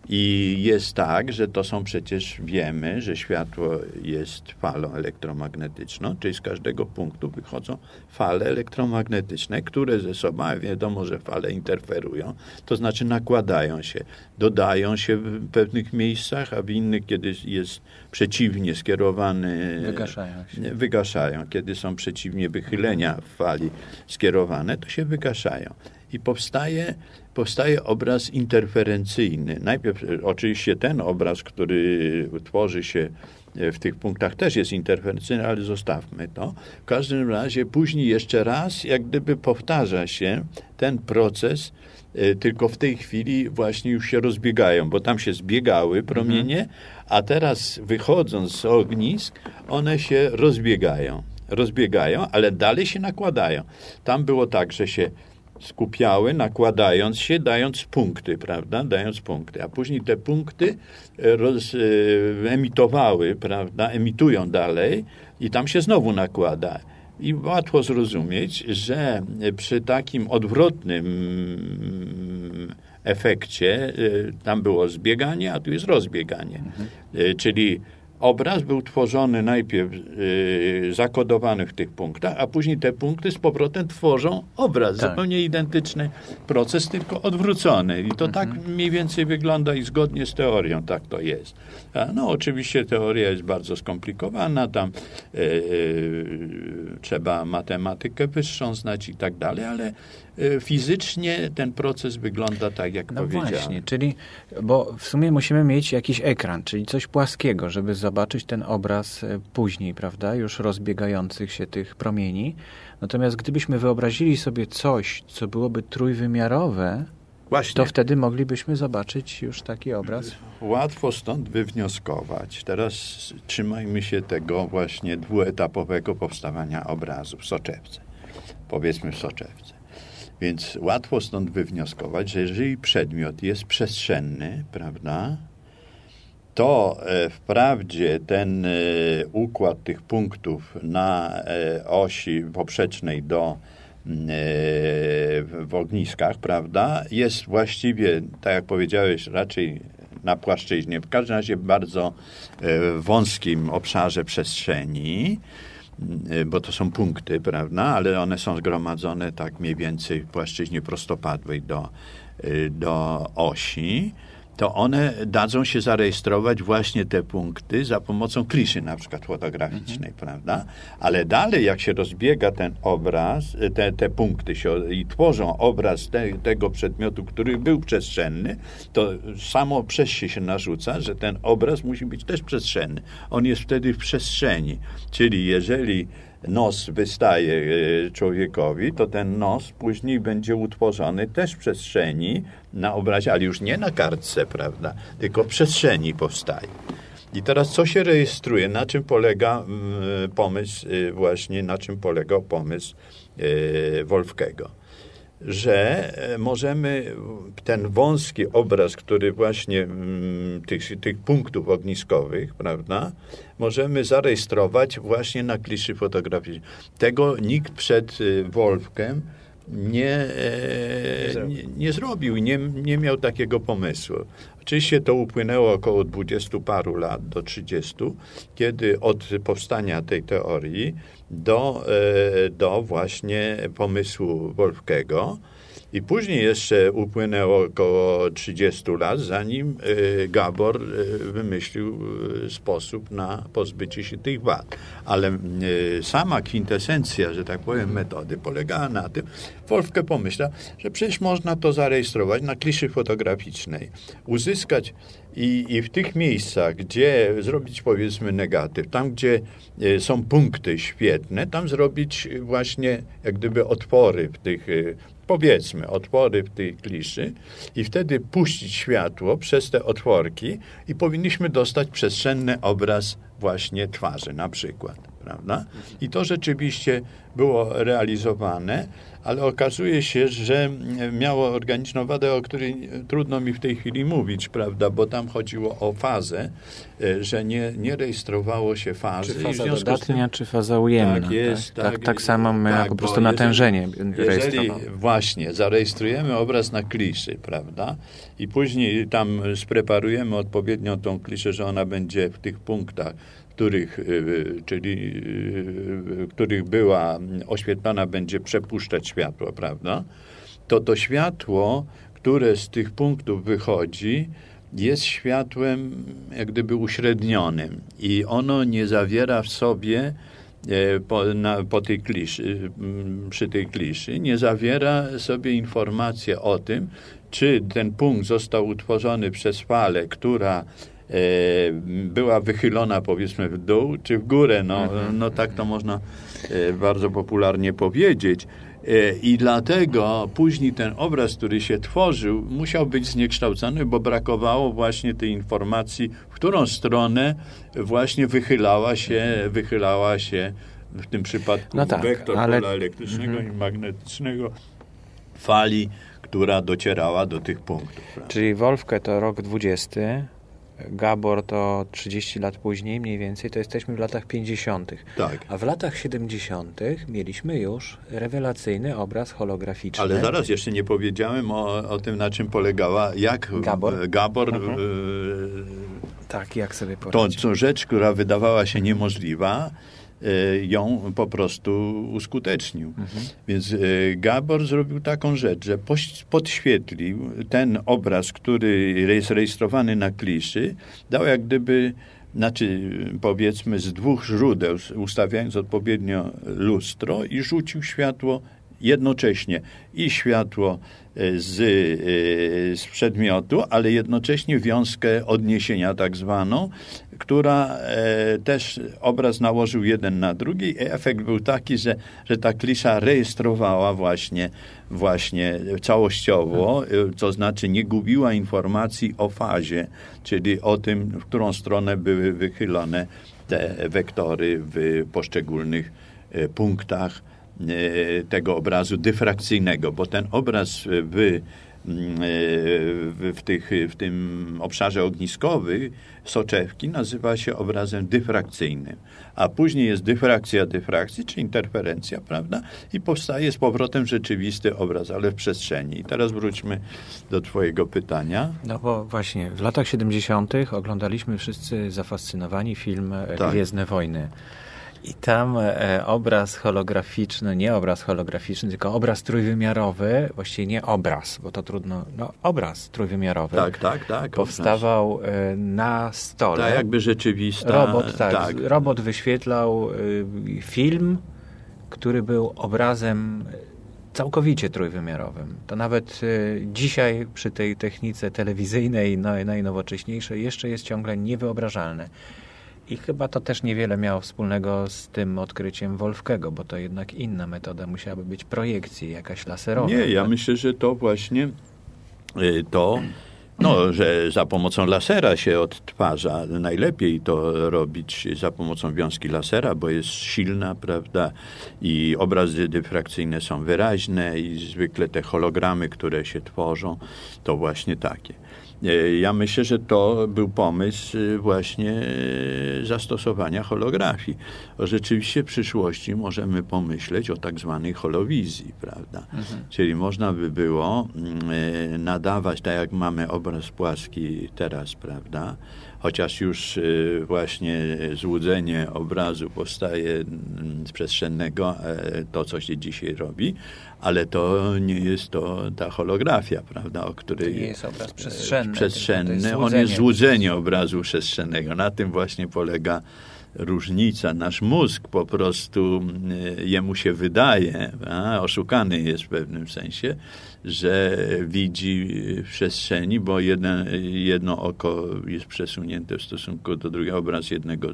B: I jest tak, że to są przecież, wiemy, że światło jest falą elektromagnetyczną, czyli z każdego punktu wychodzą fale elektromagnetyczne, które ze sobą, wiadomo, że fale interferują, to znaczy nakładają się, dodają się w pewnych miejscach, a w innych, kiedy jest przeciwnie skierowany,
A: wygaszają się.
B: Wygaszają. Kiedy są przeciwnie wychylenia fali skierowane, to się wygaszają. I powstaje powstaje obraz interferencyjny. Najpierw e, oczywiście ten obraz, który tworzy się e, w tych punktach też jest interferencyjny, ale zostawmy to. W każdym razie później jeszcze raz jak gdyby powtarza się ten proces, e, tylko w tej chwili właśnie już się rozbiegają, bo tam się zbiegały promienie, mhm. a teraz wychodząc z ognisk, one się rozbiegają. Rozbiegają, ale dalej się nakładają. Tam było tak, że się skupiały, nakładając się, dając punkty, prawda, dając punkty, a później te punkty e, roz, e, emitowały, prawda, emitują dalej i tam się znowu nakłada. I łatwo zrozumieć, że przy takim odwrotnym efekcie e, tam było zbieganie, a tu jest rozbieganie. Mhm. Czyli obraz był tworzony najpierw yy, zakodowany w tych punktach, a później te punkty z powrotem tworzą obraz. Tak. Zupełnie identyczny proces, tylko odwrócony. I to tak mhm. tak mniej więcej wygląda i zgodnie z teorią tak to jest. No oczywiście teoria jest bardzo skomplikowana, tam yy, yy, trzeba matematykę wyższą znać i tak dalej, ale Y, fizycznie ten proces wygląda tak, jak no powiedziałem. właśnie,
A: czyli, bo w sumie musimy mieć jakiś ekran, czyli coś płaskiego, żeby zobaczyć ten obraz później, prawda, już rozbiegających się tych promieni. Natomiast gdybyśmy wyobrazili sobie coś, co byłoby trójwymiarowe, Właśnie. to wtedy moglibyśmy zobaczyć już taki obraz.
B: Łatwo stąd wywnioskować. Teraz trzymajmy się tego właśnie dwuetapowego powstawania obrazu w soczewce. Powiedzmy w soczewce. Więc łatwo stąd wywnioskować, że jeżeli przedmiot jest przestrzenny, prawda, to e, wprawdzie ten e, układ tych punktów na e, osi poprzecznej do w ogniskach, prawda, jest właściwie, tak jak powiedziałeś, raczej na płaszczyźnie, w każdym razie bardzo wąskim obszarze przestrzeni, bo to są punkty, prawda, ale one są zgromadzone tak mniej więcej w płaszczyźnie prostopadłej do, do osi to one dadzą się zarejestrować właśnie te punkty za pomocą kliszy na przykład fotograficznej, mhm. prawda? Ale dalej jak się rozbiega ten obraz, te, te punkty się i tworzą obraz te, tego przedmiotu, który był przestrzenny, to samo przez się się narzuca, że ten obraz musi być też przestrzenny. On jest wtedy w przestrzeni. Czyli jeżeli nos wystaje e, człowiekowi, to ten nos później będzie utworzony też w przestrzeni na obrazie, ale już nie na kartce, prawda, tylko w przestrzeni powstaje. I teraz co się rejestruje? Na czym polega mm, pomysł e, właśnie, na czym polegał pomysł e, Wolfkiego? Że e, możemy ten wąski obraz, który właśnie mm, tych, tych punktów ogniskowych, prawda, możemy zarejestrować właśnie na kliszy fotograficznej. Tego nikt przed e, Wolfkiem nie, e, nie, nie, zrobił, nie, nie miał takiego pomysłu. Oczywiście to upłynęło około 20 paru lat, do 30, kiedy od powstania tej teorii do, e, do właśnie pomysłu Wolfkiego. I później jeszcze upłynęło około 30 lat, zanim e, Gabor e, wymyślił sposób na pozbycie się tych wad. Ale sama kwintesencja, że tak powiem, metody polegała na tym, Wolfke pomyślał, że przecież można to zarejestrować na kliszy fotograficznej, uzyskać i, I w tych miejscach, gdzie zrobić powiedzmy negatyw, tam gdzie e, są punkty świetne, tam zrobić właśnie jak gdyby otwory w tych, e, powiedzmy, otwory w tej kliszy i wtedy puścić światło przez te otworki i powinniśmy dostać przestrzenny obraz właśnie twarzy na przykład. Prawda? I to rzeczywiście było realizowane ale okazuje się, że miało organiczną wadę, o której trudno mi w tej chwili mówić, prawda, bo tam chodziło o fazę, e, że nie, nie rejestrowało się fazy.
A: Czy faza dodatnia, tym, czy faza ujemna. Tak, jest, tak, tak, tak samo my tak, po prostu natężenie
B: Jeżeli właśnie zarejestrujemy obraz na kliszy, prawda, i później tam spreparujemy odpowiednio tą kliszę, że ona będzie w tych punktach których, y, y, czyli y, których była oświetlana, będzie przepuszczać światło, prawda? To to światło, które z tych punktów wychodzi, jest światłem jak gdyby uśrednionym i ono nie zawiera w sobie e, po, na, po tej kliszy, przy tej kliszy, nie zawiera sobie informacji o tym, czy ten punkt został utworzony przez falę, która była wychylona powiedzmy w dół czy w górę. No, mhm. no tak to można e, bardzo popularnie powiedzieć. E, I dlatego później ten obraz, który się tworzył, musiał być zniekształcony, bo brakowało właśnie tej informacji, w którą stronę właśnie wychylała się, wychylała się w tym przypadku no tak, wektor ale... pola elektrycznego mhm. i magnetycznego fali, która docierała do tych punktów.
A: Czyli Wolfkę to rok 20, Gabor to 30 lat później mniej więcej, to jesteśmy w latach 50.
B: Tak.
A: A w latach 70. mieliśmy już rewelacyjny obraz holograficzny.
B: Ale zaraz jeszcze nie powiedziałem o, o tym, na czym polegała, jak Gabor, Gabor mhm.
A: tak, jak sobie poradził.
B: To, to rzecz, która wydawała się niemożliwa, ją po prostu uskutecznił. Mhm. Więc e, Gabor zrobił taką rzecz, że podświetlił ten obraz, który jest rejestrowany na kliszy, dał jak gdyby znaczy powiedzmy z dwóch źródeł, ustawiając odpowiednio lustro i rzucił światło jednocześnie i światło e, z, z przedmiotu, ale jednocześnie wiązkę odniesienia tak zwaną, która e, też obraz nałożył jeden na drugi efekt był taki, że, że ta klisza rejestrowała właśnie, właśnie całościowo, e, to znaczy nie gubiła informacji o fazie, czyli o tym, w którą stronę były wychylone te wektory w poszczególnych e, punktach tego obrazu dyfrakcyjnego, bo ten obraz w w, tych, w tym obszarze ogniskowym soczewki nazywa się obrazem dyfrakcyjnym, a później jest dyfrakcja dyfrakcji, czy interferencja, prawda? I powstaje z powrotem rzeczywisty obraz, ale w przestrzeni. I teraz wróćmy do twojego pytania.
A: No bo właśnie w latach 70. oglądaliśmy wszyscy zafascynowani film tak. Gwiezdne Wojny. I tam e, obraz holograficzny, nie obraz holograficzny, tylko obraz trójwymiarowy, właściwie nie obraz, bo to trudno, no obraz trójwymiarowy.
B: Tak, tak, tak.
A: Powstawał e, na stole.
B: Tak, jakby rzeczywista.
A: Robot, tak, tak. Robot wyświetlał e, film, który był obrazem całkowicie trójwymiarowym. To nawet dzisiaj przy tej technice telewizyjnej, najnowocześniejszej, jeszcze jest ciągle niewyobrażalne. I chyba to też niewiele miało wspólnego z tym odkryciem Wolfkego, bo to jednak inna metoda musiałaby być projekcji, jakaś laserowa.
B: Nie, ja tak? myślę, że to właśnie y, to, no, że za pomocą lasera się odtwarza. Najlepiej to robić za pomocą wiązki lasera, bo jest silna, prawda, i obrazy dyfrakcyjne są wyraźne i zwykle te hologramy, które się tworzą, to właśnie takie. E, ja myślę, że to był pomysł e, właśnie e, zastosowania holografii. O rzeczywiście w przyszłości możemy pomyśleć o tak zwanej holowizji, prawda? Mhm. Czyli można by było mm, nadawać, tak jak mamy obraz płaski teraz, prawda? Chociaż już y, właśnie złudzenie obrazu powstaje mm, z przestrzennego, e, to co się dzisiaj robi, ale to nie jest to ta holografia, prawda, o której...
A: To nie jest obraz przestrzenny.
B: Przestrzenny, jest on jest złudzenie obrazu przestrzennego. Na tym właśnie polega różnica. Nasz mózg po prostu y, jemu się wydaje, a, oszukany jest w pewnym sensie, że widzi w przestrzeni, bo jedno, jedno oko jest przesunięte w stosunku do drugiego, obraz jednego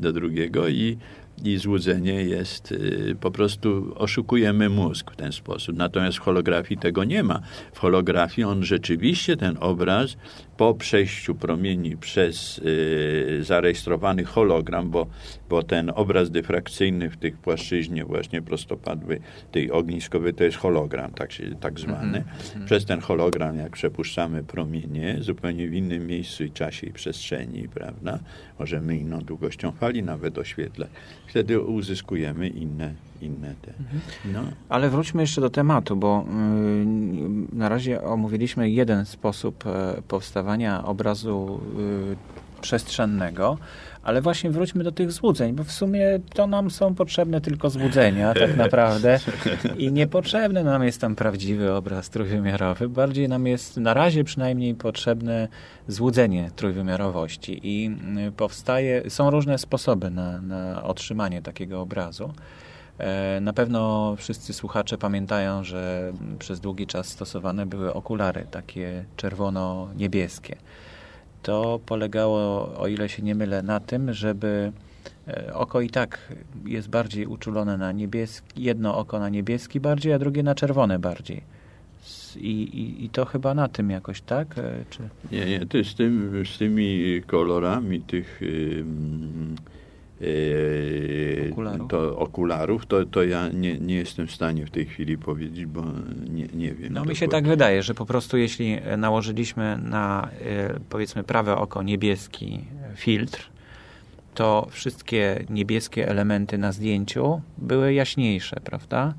B: do drugiego i i złudzenie jest, y, po prostu oszukujemy mózg w ten sposób. Natomiast w holografii tego nie ma. W holografii on rzeczywiście ten obraz po przejściu promieni przez y, zarejestrowany hologram, bo, bo ten obraz dyfrakcyjny w tych płaszczyźnie właśnie prostopadły, tej ogniskowej, to jest hologram, tak, się, tak zwany. Mm -hmm. Przez ten hologram, jak przepuszczamy promienie, zupełnie w innym miejscu i czasie i przestrzeni, prawda, możemy inną długością fali nawet oświetlać. Wtedy uzyskujemy inne inne te. Mhm.
A: No. Ale wróćmy jeszcze do tematu, bo y, na razie omówiliśmy jeden sposób y, powstawania obrazu y, przestrzennego, ale właśnie wróćmy do tych złudzeń, bo w sumie to nam są potrzebne tylko złudzenia tak naprawdę i niepotrzebny nam jest tam prawdziwy obraz trójwymiarowy. Bardziej nam jest na razie przynajmniej potrzebne złudzenie trójwymiarowości i y, powstaje, są różne sposoby na, na otrzymanie takiego obrazu. E, na pewno wszyscy słuchacze pamiętają, że przez długi czas stosowane były okulary, takie czerwono-niebieskie. To polegało, o ile się nie mylę, na tym, żeby e, oko i tak jest bardziej uczulone na niebieski, jedno oko na niebieski bardziej, a drugie na czerwone bardziej. I, i, i to chyba na tym jakoś, tak? E, czy...
B: Nie, nie, to z, tym, z tymi kolorami tych... Yy okularów, to, okularów to, to ja nie, nie jestem w stanie w tej chwili powiedzieć, bo nie, nie wiem.
A: No mi się tak wydaje, że po prostu jeśli nałożyliśmy na e, powiedzmy prawe oko niebieski filtr, to wszystkie niebieskie elementy na zdjęciu były jaśniejsze, prawda?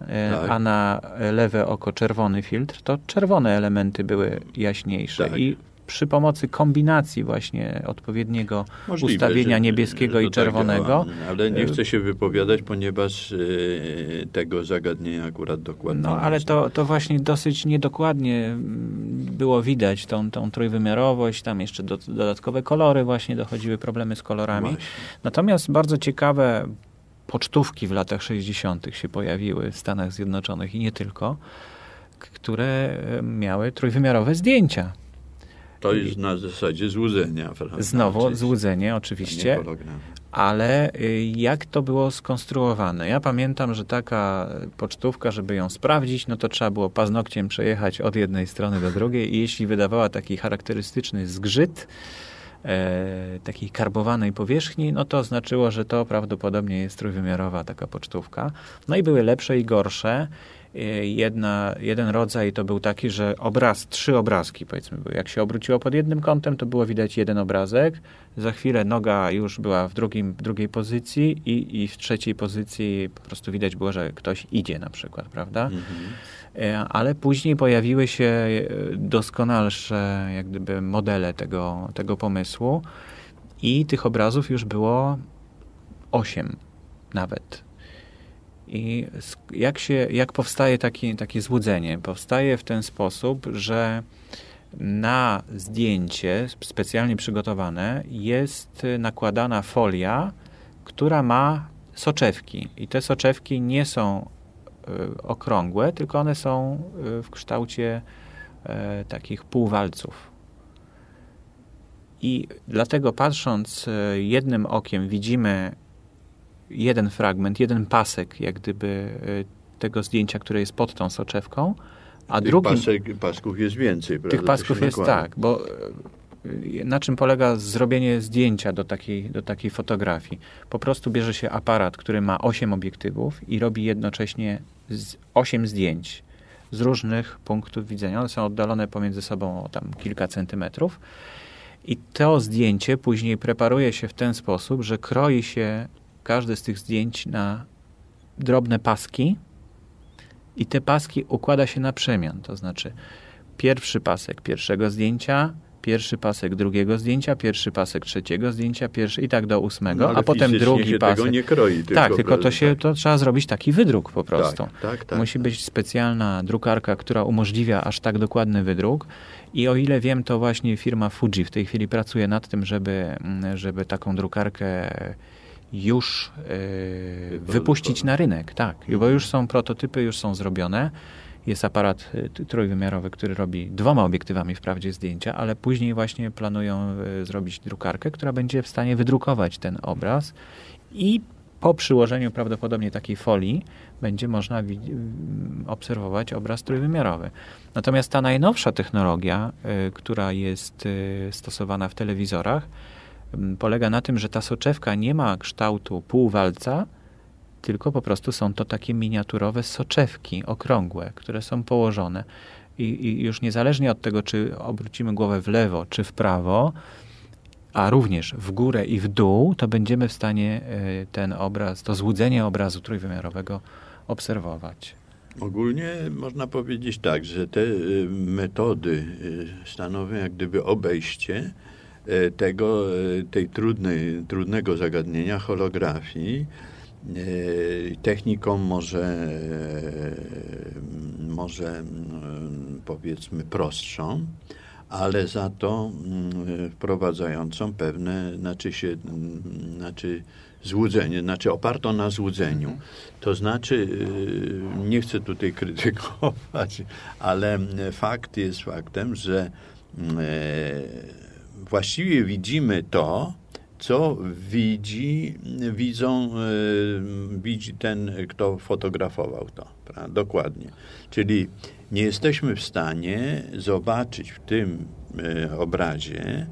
A: E, tak. A na lewe oko czerwony filtr, to czerwone elementy były jaśniejsze. Tak. I przy pomocy kombinacji właśnie odpowiedniego Możliwe, ustawienia że, niebieskiego że i tak czerwonego.
B: Tak ale nie chcę się wypowiadać, ponieważ yy, tego zagadnienia akurat dokładnie.
A: No ale to, to właśnie dosyć niedokładnie mm, było widać tą, tą trójwymiarowość, tam jeszcze do, dodatkowe kolory właśnie dochodziły problemy z kolorami. Właśnie. Natomiast bardzo ciekawe pocztówki w latach 60. się pojawiły w Stanach Zjednoczonych i nie tylko, które miały trójwymiarowe zdjęcia.
B: To jest na zasadzie złudzenia. Prawda?
A: Znowu złudzenie, oczywiście. Ale y, jak to było skonstruowane? Ja pamiętam, że taka pocztówka, żeby ją sprawdzić, no to trzeba było paznokciem przejechać od jednej strony do drugiej i jeśli wydawała taki charakterystyczny zgrzyt, e, takiej karbowanej powierzchni, no to znaczyło, że to prawdopodobnie jest trójwymiarowa taka pocztówka. No i były lepsze i gorsze. Jedna, jeden rodzaj to był taki, że obraz, trzy obrazki powiedzmy były. Jak się obróciło pod jednym kątem, to było widać jeden obrazek. Za chwilę noga już była w, drugim, drugiej pozycji i, i w trzeciej pozycji po prostu widać było, że ktoś idzie na przykład, prawda? Mhm. E, ale później pojawiły się e, doskonalsze jak gdyby modele tego, tego pomysłu i tych obrazów już było osiem nawet. I jak, się, jak powstaje taki, takie złudzenie? Powstaje w ten sposób, że na zdjęcie specjalnie przygotowane jest nakładana folia, która ma soczewki. I te soczewki nie są y, okrągłe, tylko one są y, w kształcie y, takich półwalców. I dlatego patrząc jednym okiem widzimy jeden fragment, jeden pasek, jak gdyby e, tego zdjęcia, które jest pod tą soczewką, a tych drugim...
B: Pasek, pasków jest więcej, prawda?
A: Tych pasków jest tak, bo e, na czym polega zrobienie zdjęcia do takiej, do takiej fotografii? Po prostu bierze się aparat, który ma 8 obiektywów i robi jednocześnie 8 zdjęć z różnych punktów widzenia. One są oddalone pomiędzy sobą o tam kilka centymetrów. I to zdjęcie później preparuje się w ten sposób, że kroi się każde z tych zdjęć na drobne paski i te paski układa się na przemian. To znaczy pierwszy pasek pierwszego zdjęcia, pierwszy pasek drugiego zdjęcia, pierwszy pasek trzeciego zdjęcia, pierwszy i tak do ósmego,
B: no,
A: a potem drugi
B: się
A: pasek.
B: Tego nie kroi,
A: tylko tak, tylko to się tak. to trzeba zrobić taki wydruk po prostu.
B: Tak, tak, tak,
A: Musi być specjalna drukarka, która umożliwia aż tak dokładny wydruk. I o ile wiem, to właśnie firma Fuji w tej chwili pracuje nad tym, żeby, żeby taką drukarkę już yy, wypuścić na rynek, tak, bo już są prototypy, już są zrobione. Jest aparat e, trójwymiarowy, który robi dwoma obiektywami wprawdzie zdjęcia, ale później właśnie planują e, zrobić drukarkę, która będzie w stanie wydrukować ten obraz i po przyłożeniu prawdopodobnie takiej folii będzie można obserwować obraz trójwymiarowy. Natomiast ta najnowsza technologia, która jest stosowana w telewizorach, polega na tym, że ta soczewka nie ma kształtu półwalca, tylko po prostu są to takie miniaturowe soczewki okrągłe, które są położone. I, I, już niezależnie od tego, czy obrócimy głowę w lewo, czy w prawo, a również w górę i w dół, to będziemy w stanie e, ten obraz, to złudzenie obrazu trójwymiarowego obserwować.
B: Ogólnie można powiedzieć tak, że te y, metody y, stanowią jak gdyby obejście E, tego, e, tej trudnej, trudnego zagadnienia holografii e, techniką może, może powiedzmy prostszą, ale za to wprowadzającą pewne, znaczy się, znaczy złudzenie, znaczy oparto na złudzeniu. Mhm. To znaczy, nie chcę tutaj krytykować, ale fakt jest faktem, że właściwie widzimy to, co widzi, widzą, yy, widzi ten, kto fotografował to. Prawda? Dokładnie. Czyli nie jesteśmy w stanie zobaczyć w tym yy, obrazie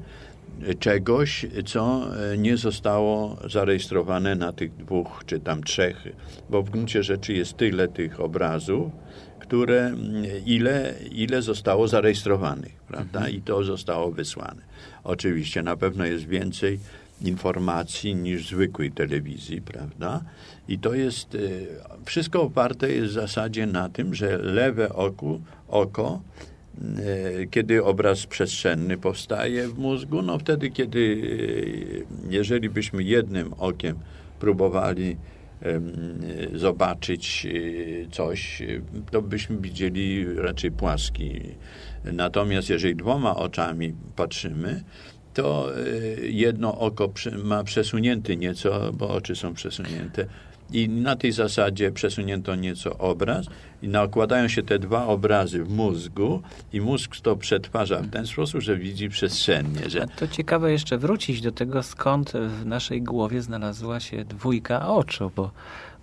B: czegoś, co nie zostało zarejestrowane na tych dwóch czy tam trzech, bo w gruncie rzeczy jest tyle tych obrazów, które ile, ile zostało zarejestrowanych, prawda? Mhm. I to zostało wysłane. Oczywiście na pewno jest więcej informacji niż zwykłej telewizji, prawda? I to jest, y, wszystko oparte jest w zasadzie na tym, że lewe oku, oko, y, kiedy obraz przestrzenny powstaje w mózgu, no wtedy, kiedy, y, jeżeli byśmy jednym okiem próbowali zobaczyć coś, to byśmy widzieli raczej płaski Natomiast jeżeli dwoma oczami patrzymy, to y, jedno oko ma przesunięty nieco, bo oczy są przesunięte. I na tej zasadzie przesunięto nieco obraz i nakładają się te dwa obrazy w mózgu i mózg to przetwarza w ten sposób, że widzi przestrzennie. Że...
A: to ciekawe jeszcze wrócić do tego, skąd w naszej głowie znalazła się dwójka oczu, bo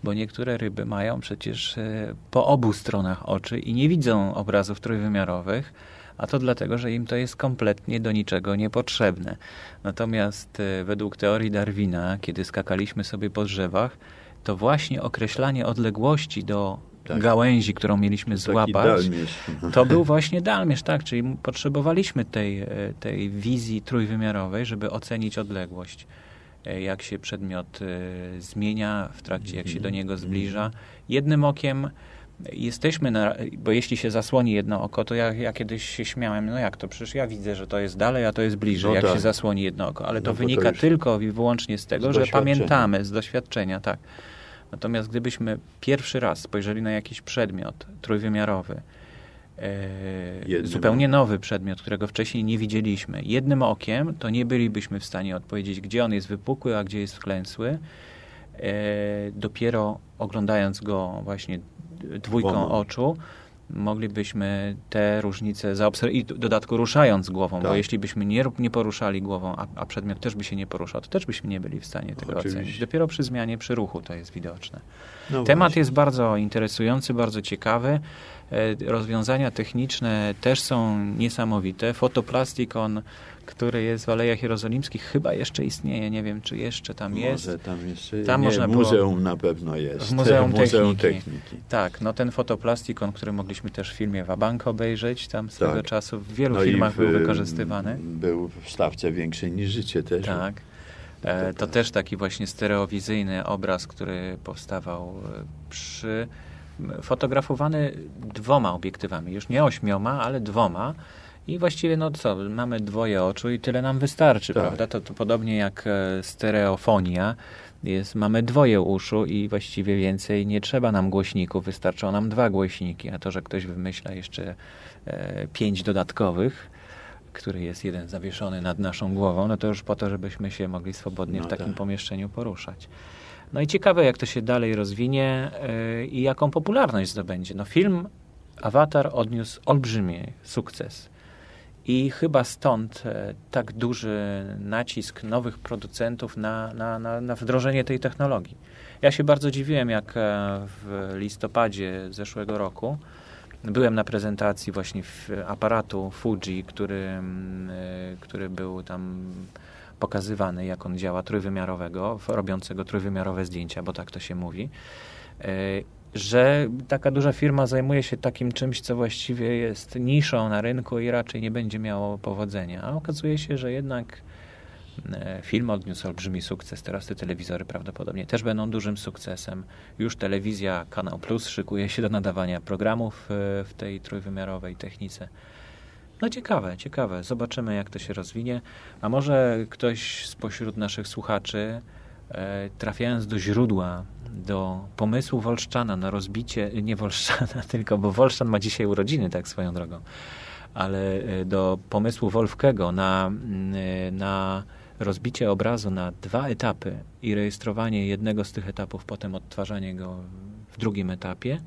A: bo niektóre ryby mają przecież e, po obu stronach oczy i nie widzą obrazów trójwymiarowych, a to dlatego, że im to jest kompletnie do niczego niepotrzebne. Natomiast e, według teorii Darwina, kiedy skakaliśmy sobie po drzewach, to właśnie określanie odległości do tak. gałęzi, którą mieliśmy złapać, to był właśnie dalmierz, tak, czyli potrzebowaliśmy tej, e, tej wizji trójwymiarowej, żeby ocenić odległość e, jak się przedmiot e, zmienia w trakcie, jak się do niego zbliża. Jednym okiem jesteśmy, na, bo jeśli się zasłoni jedno oko, to ja, ja kiedyś się śmiałem, no jak to, przecież ja widzę, że to jest dalej, a to jest bliżej, no jak tak. się zasłoni jedno oko, ale to no wynika to tylko i wyłącznie z tego, z że pamiętamy z doświadczenia, tak. Natomiast gdybyśmy pierwszy raz spojrzeli na jakiś przedmiot trójwymiarowy, e, zupełnie nowy przedmiot, którego wcześniej nie widzieliśmy, jednym okiem, to nie bylibyśmy w stanie odpowiedzieć, gdzie on jest wypukły, a gdzie jest wklęsły. E, dopiero oglądając go właśnie dwójką oczu, moglibyśmy te różnice zaobserwować i w dodatku ruszając głową, tak. bo jeśli byśmy nie, nie poruszali głową, a, a, przedmiot też by się nie poruszał, to też byśmy nie byli w stanie tego Oczywiście. ocenić. Dopiero przy zmianie, przy ruchu to jest widoczne. No Temat właśnie. jest bardzo interesujący, bardzo ciekawy. E, rozwiązania techniczne też są niesamowite. Fotoplastikon który jest w Alejach Jerozolimskich, chyba jeszcze istnieje. Nie wiem, czy jeszcze tam
B: Może
A: jest.
B: tam jeszcze tam nie, można muzeum było... na pewno jest.
A: W Muzeum, muzeum techniki. techniki. Tak, no ten fotoplastikon, który mogliśmy też w filmie Wabank obejrzeć, tam z tak. tego czasu w wielu no filmach w, był wykorzystywany.
B: Był w stawce większej niż życie też.
A: Tak. E, to też taki właśnie stereowizyjny obraz, który powstawał e, przy fotografowany dwoma obiektywami, już nie ośmioma, ale dwoma i właściwie, no co, mamy dwoje oczu i tyle nam wystarczy, tak. prawda? To, to podobnie jak e, stereofonia. Jest, mamy dwoje uszu i właściwie więcej nie trzeba nam głośników, wystarczą nam dwa głośniki, a to, że ktoś wymyśla jeszcze e, pięć dodatkowych, który jest jeden zawieszony nad naszą głową, no to już po to, żebyśmy się mogli swobodnie no w takim tak. pomieszczeniu poruszać. No i ciekawe, jak to się dalej rozwinie yy, i jaką popularność zdobędzie. No film Avatar odniósł olbrzymi sukces. I chyba stąd e, tak duży nacisk nowych producentów na, na, na, na wdrożenie tej technologii. Ja się bardzo dziwiłem, jak e, w listopadzie zeszłego roku byłem na prezentacji właśnie aparatu Fuji, który, mm, e, który był tam pokazywany, jak on działa, trójwymiarowego, robiącego trójwymiarowe zdjęcia, bo tak to się mówi że taka duża firma zajmuje się takim czymś, co właściwie jest niszą na rynku i raczej nie będzie miało powodzenia. A okazuje się, że jednak e, film odniósł olbrzymi sukces. Teraz te telewizory prawdopodobnie też będą dużym sukcesem. Już telewizja Kanał Plus szykuje się do nadawania programów e, w tej trójwymiarowej technice. No ciekawe, ciekawe. Zobaczymy, jak to się rozwinie. A może ktoś spośród naszych słuchaczy, trafiając do źródła do pomysłu Wolszczana na rozbicie, nie Wolszczana tylko, bo Wolszczan ma dzisiaj urodziny, tak swoją drogą, ale e, do pomysłu Wolfkego na, mm, e, na rozbicie obrazu na dwa etapy i rejestrowanie jednego z tych etapów, potem odtwarzanie go w drugim etapie,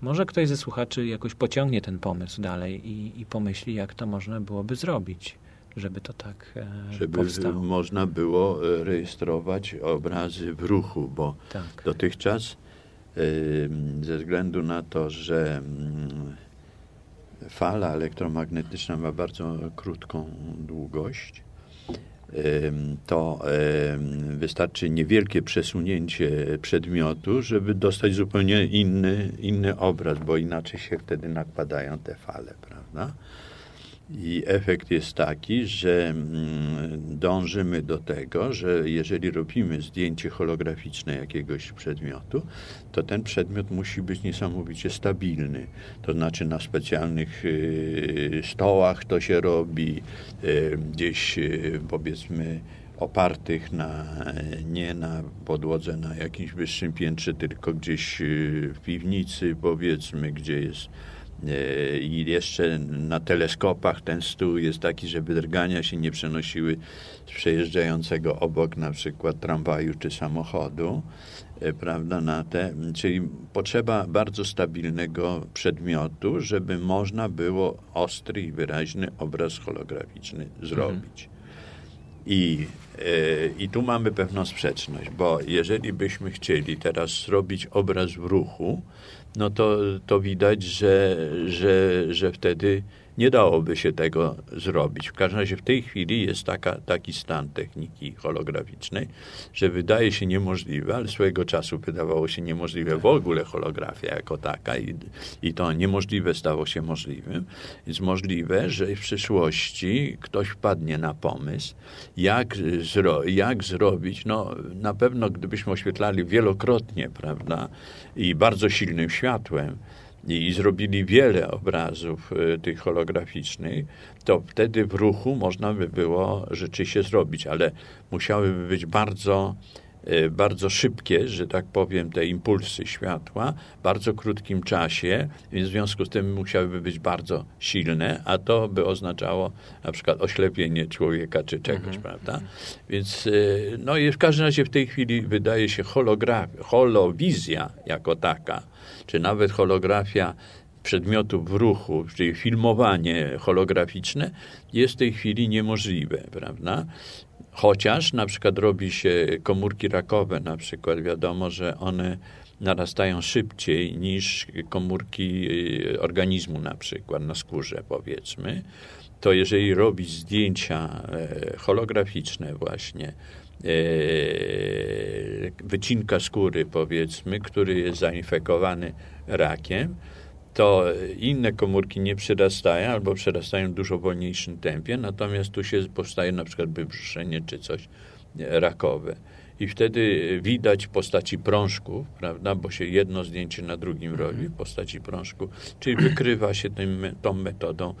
A: może ktoś ze słuchaczy jakoś pociągnie ten pomysł dalej i, i pomyśli, jak to można byłoby zrobić żeby to tak e,
B: żeby
A: powstało.
B: można było e, rejestrować obrazy w ruchu, bo tak. dotychczas ze względu na to, że mm, fala elektromagnetyczna ma bardzo krótką długość, to wystarczy niewielkie przesunięcie przedmiotu, żeby dostać zupełnie inny, inny obraz, bo inaczej się wtedy nakładają te fale, prawda? I efekt jest taki, że mm, dążymy do tego, że jeżeli robimy zdjęcie holograficzne jakiegoś przedmiotu, to ten przedmiot musi być niesamowicie stabilny. To znaczy na specjalnych y, stołach to się robi, y, gdzieś y, powiedzmy opartych na, nie na podłodze na jakimś wyższym piętrze, tylko gdzieś w piwnicy powiedzmy, gdzie jest I jeszcze na teleskopach ten stół jest taki, żeby drgania się nie przenosiły z przejeżdżającego obok na przykład tramwaju czy samochodu, e, prawda, na te, czyli potrzeba bardzo stabilnego przedmiotu, żeby można było ostry i wyraźny obraz holograficzny zrobić. Mhm. I, e, I tu mamy pewną sprzeczność, bo jeżeli byśmy chcieli teraz zrobić obraz w ruchu, no to, to widać, że, że, że wtedy nie dałoby się tego zrobić. W każdym razie w tej chwili jest taka, taki stan techniki holograficznej, że wydaje się niemożliwe, ale swojego czasu wydawało się niemożliwe w ogóle holografia jako taka i, i to niemożliwe stało się możliwym. Jest możliwe, że w przyszłości ktoś wpadnie na pomysł, jak, zro, jak zrobić, no na pewno gdybyśmy oświetlali wielokrotnie, prawda, i bardzo silnym światłem, i zrobili wiele obrazów y, tych holograficznych, to wtedy w ruchu można by było rzeczywiście zrobić, ale musiałyby być bardzo y, bardzo szybkie, że tak powiem, te impulsy światła w bardzo krótkim czasie, więc w związku z tym musiałyby być bardzo silne, a to by oznaczało na przykład oślepienie człowieka czy czegoś, mhm. prawda? Więc y, no i w każdym razie w tej chwili wydaje się holografia, holowizja jako taka, czy nawet holografia przedmiotów w ruchu, czyli filmowanie holograficzne, jest w tej chwili niemożliwe, prawda? Chociaż na przykład robi się komórki rakowe, na przykład wiadomo, że one narastają szybciej niż komórki y, organizmu na przykład na skórze powiedzmy, to jeżeli robić zdjęcia e, holograficzne właśnie wycinka skóry, powiedzmy, który jest zainfekowany rakiem, to inne komórki nie przyrastają albo przyrastają w dużo wolniejszym tempie, natomiast tu się powstaje na przykład wybrzuszenie czy coś rakowe i wtedy widać w postaci prążków, prawda, bo się jedno zdjęcie na drugim mhm. robi w postaci prążku, czyli wykrywa się tym, tą metodą e,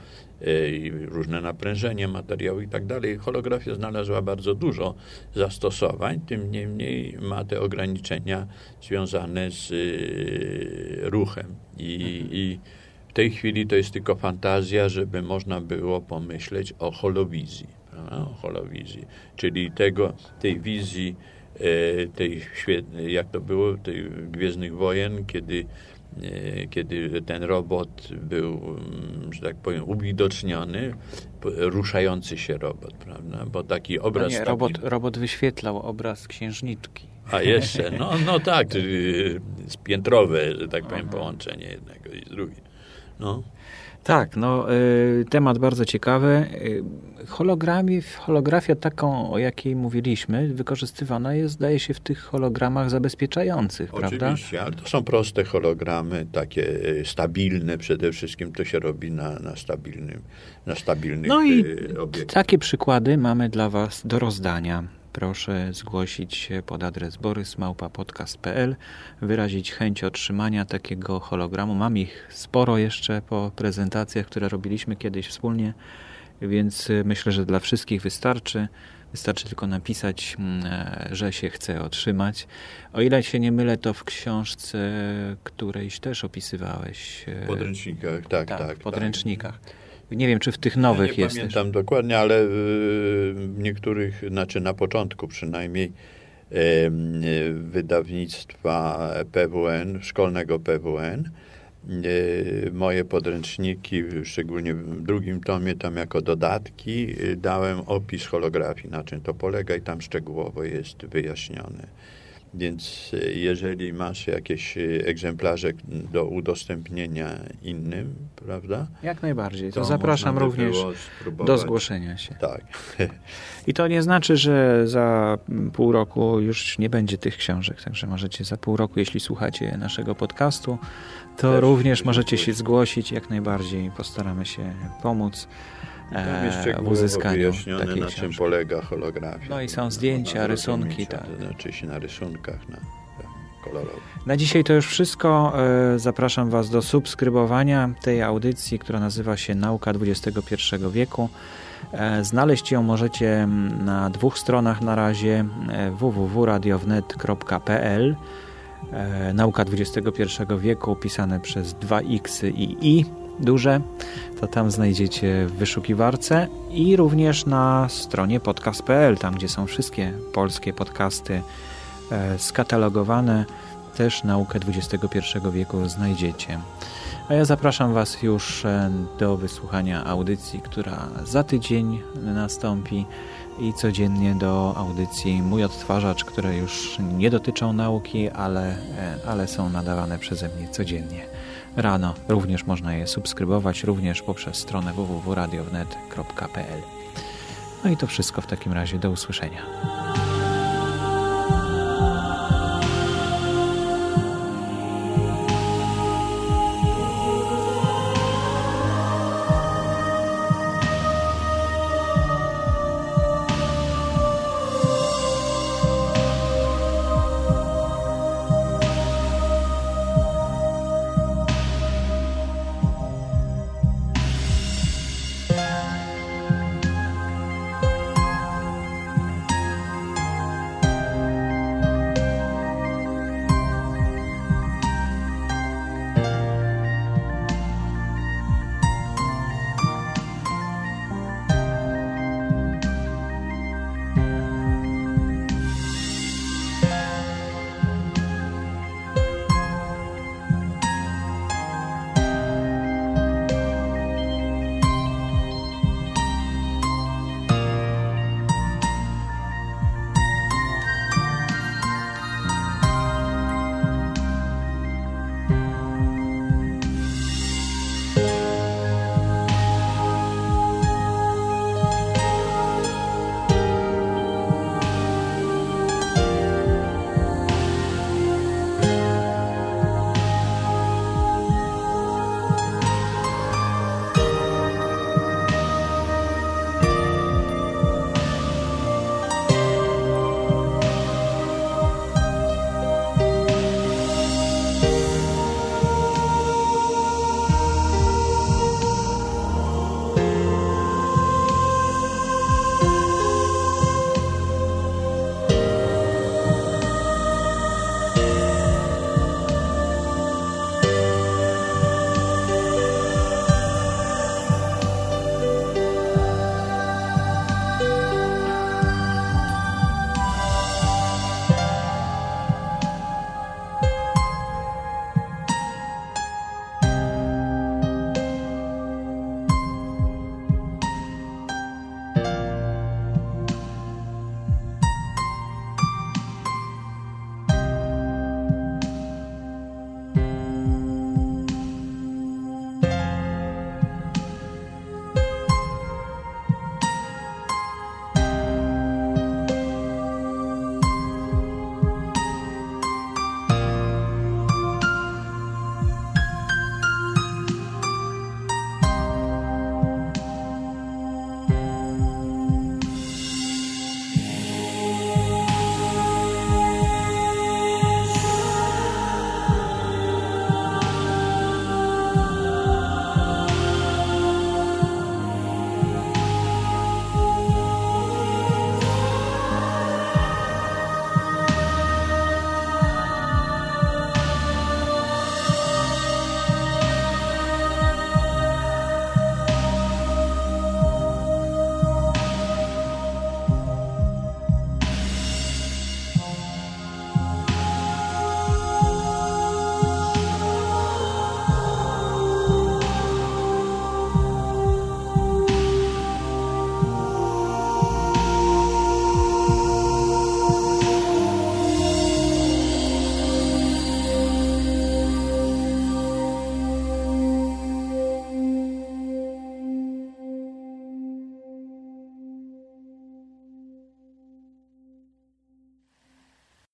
B: różne naprężenie materiału i tak dalej. Holografia znalazła bardzo dużo zastosowań, tym niemniej ma te ograniczenia związane z e, ruchem. I, i w tej chwili to jest tylko fantazja, żeby można było pomyśleć o holowizji, o holowizji, czyli tego, tej wizji E, tej, jak to było, tej Gwiezdnych Wojen, kiedy, kiedy ten robot był, mm, że tak powiem, uwidoczniony, ruszający się robot, prawda? Bo taki obraz... No
A: nie, robot, taki... robot wyświetlał obraz księżniczki.
B: A jeszcze, no, no tak, piętrowe, że tak powiem, połączenie jednego i drugiego. No.
A: Tak, no, y, temat bardzo ciekawy. Y, holografia taką, o jakiej mówiliśmy, wykorzystywana jest, zdaje się, w tych hologramach zabezpieczających,
B: Oczywiście,
A: prawda?
B: Oczywiście, ale to są proste hologramy, takie y, stabilne przede wszystkim, to się robi na, na stabilnym, na stabilnych
A: No i takie przykłady mamy dla Was do rozdania proszę zgłosić się pod adres borysmałpa.podcast.pl, wyrazić chęć otrzymania takiego hologramu. Mam ich sporo jeszcze po prezentacjach, które robiliśmy kiedyś wspólnie, więc myślę, że dla wszystkich wystarczy. Wystarczy tylko napisać, mm, e, że się chce otrzymać. O ile się nie mylę, to w książce którejś też opisywałeś.
B: E, w podręcznikach, tak, tak. tak
A: w podręcznikach. Tak. Nie wiem, czy w tych nowych ja nie jest.
B: Nie pamiętam też. dokładnie, ale y, w niektórych, znaczy na początku przynajmniej, wydawnictwa PWN, szkolnego PWN, y, moje podręczniki, szczególnie w drugim tomie, tam jako dodatki, y, dałem opis holografii, na czym to polega i tam szczegółowo jest wyjaśnione. Więc e, jeżeli masz jakieś e, egzemplarze do udostępnienia innym, prawda?
A: Jak najbardziej. To, to zapraszam również do zgłoszenia się.
B: Tak.
A: I to nie znaczy, że za pół roku już nie będzie tych książek, także możecie za pół roku, jeśli słuchacie naszego podcastu, to Też również możecie się zgłosić jak najbardziej. Postaramy się pomóc.
B: E, w uzyskaniu takiej na czym polega holografia.
A: No i są zdjęcia, rysunki. Tak.
B: To znaczy się na rysunkach, na kolorowych.
A: Na dzisiaj to już wszystko. E, zapraszam Was do subskrybowania tej audycji, która nazywa się Nauka XXI wieku. E, znaleźć ją możecie na dwóch stronach na razie www.radiownet.pl Nauka XXI wieku pisane przez 2x i i duże, to tam znajdziecie w wyszukiwarce i również na stronie podcast.pl, tam gdzie są wszystkie polskie podcasty e, skatalogowane, też naukę XXI wieku znajdziecie. A ja zapraszam Was już e, do wysłuchania audycji, która za tydzień nastąpi i codziennie do audycji Mój Odtwarzacz, które już nie dotyczą nauki, ale, e, ale są nadawane przeze mnie codziennie. Rano. Również można je subskrybować, również poprzez stronę www.radiownet.pl. No i to wszystko w takim razie. Do usłyszenia.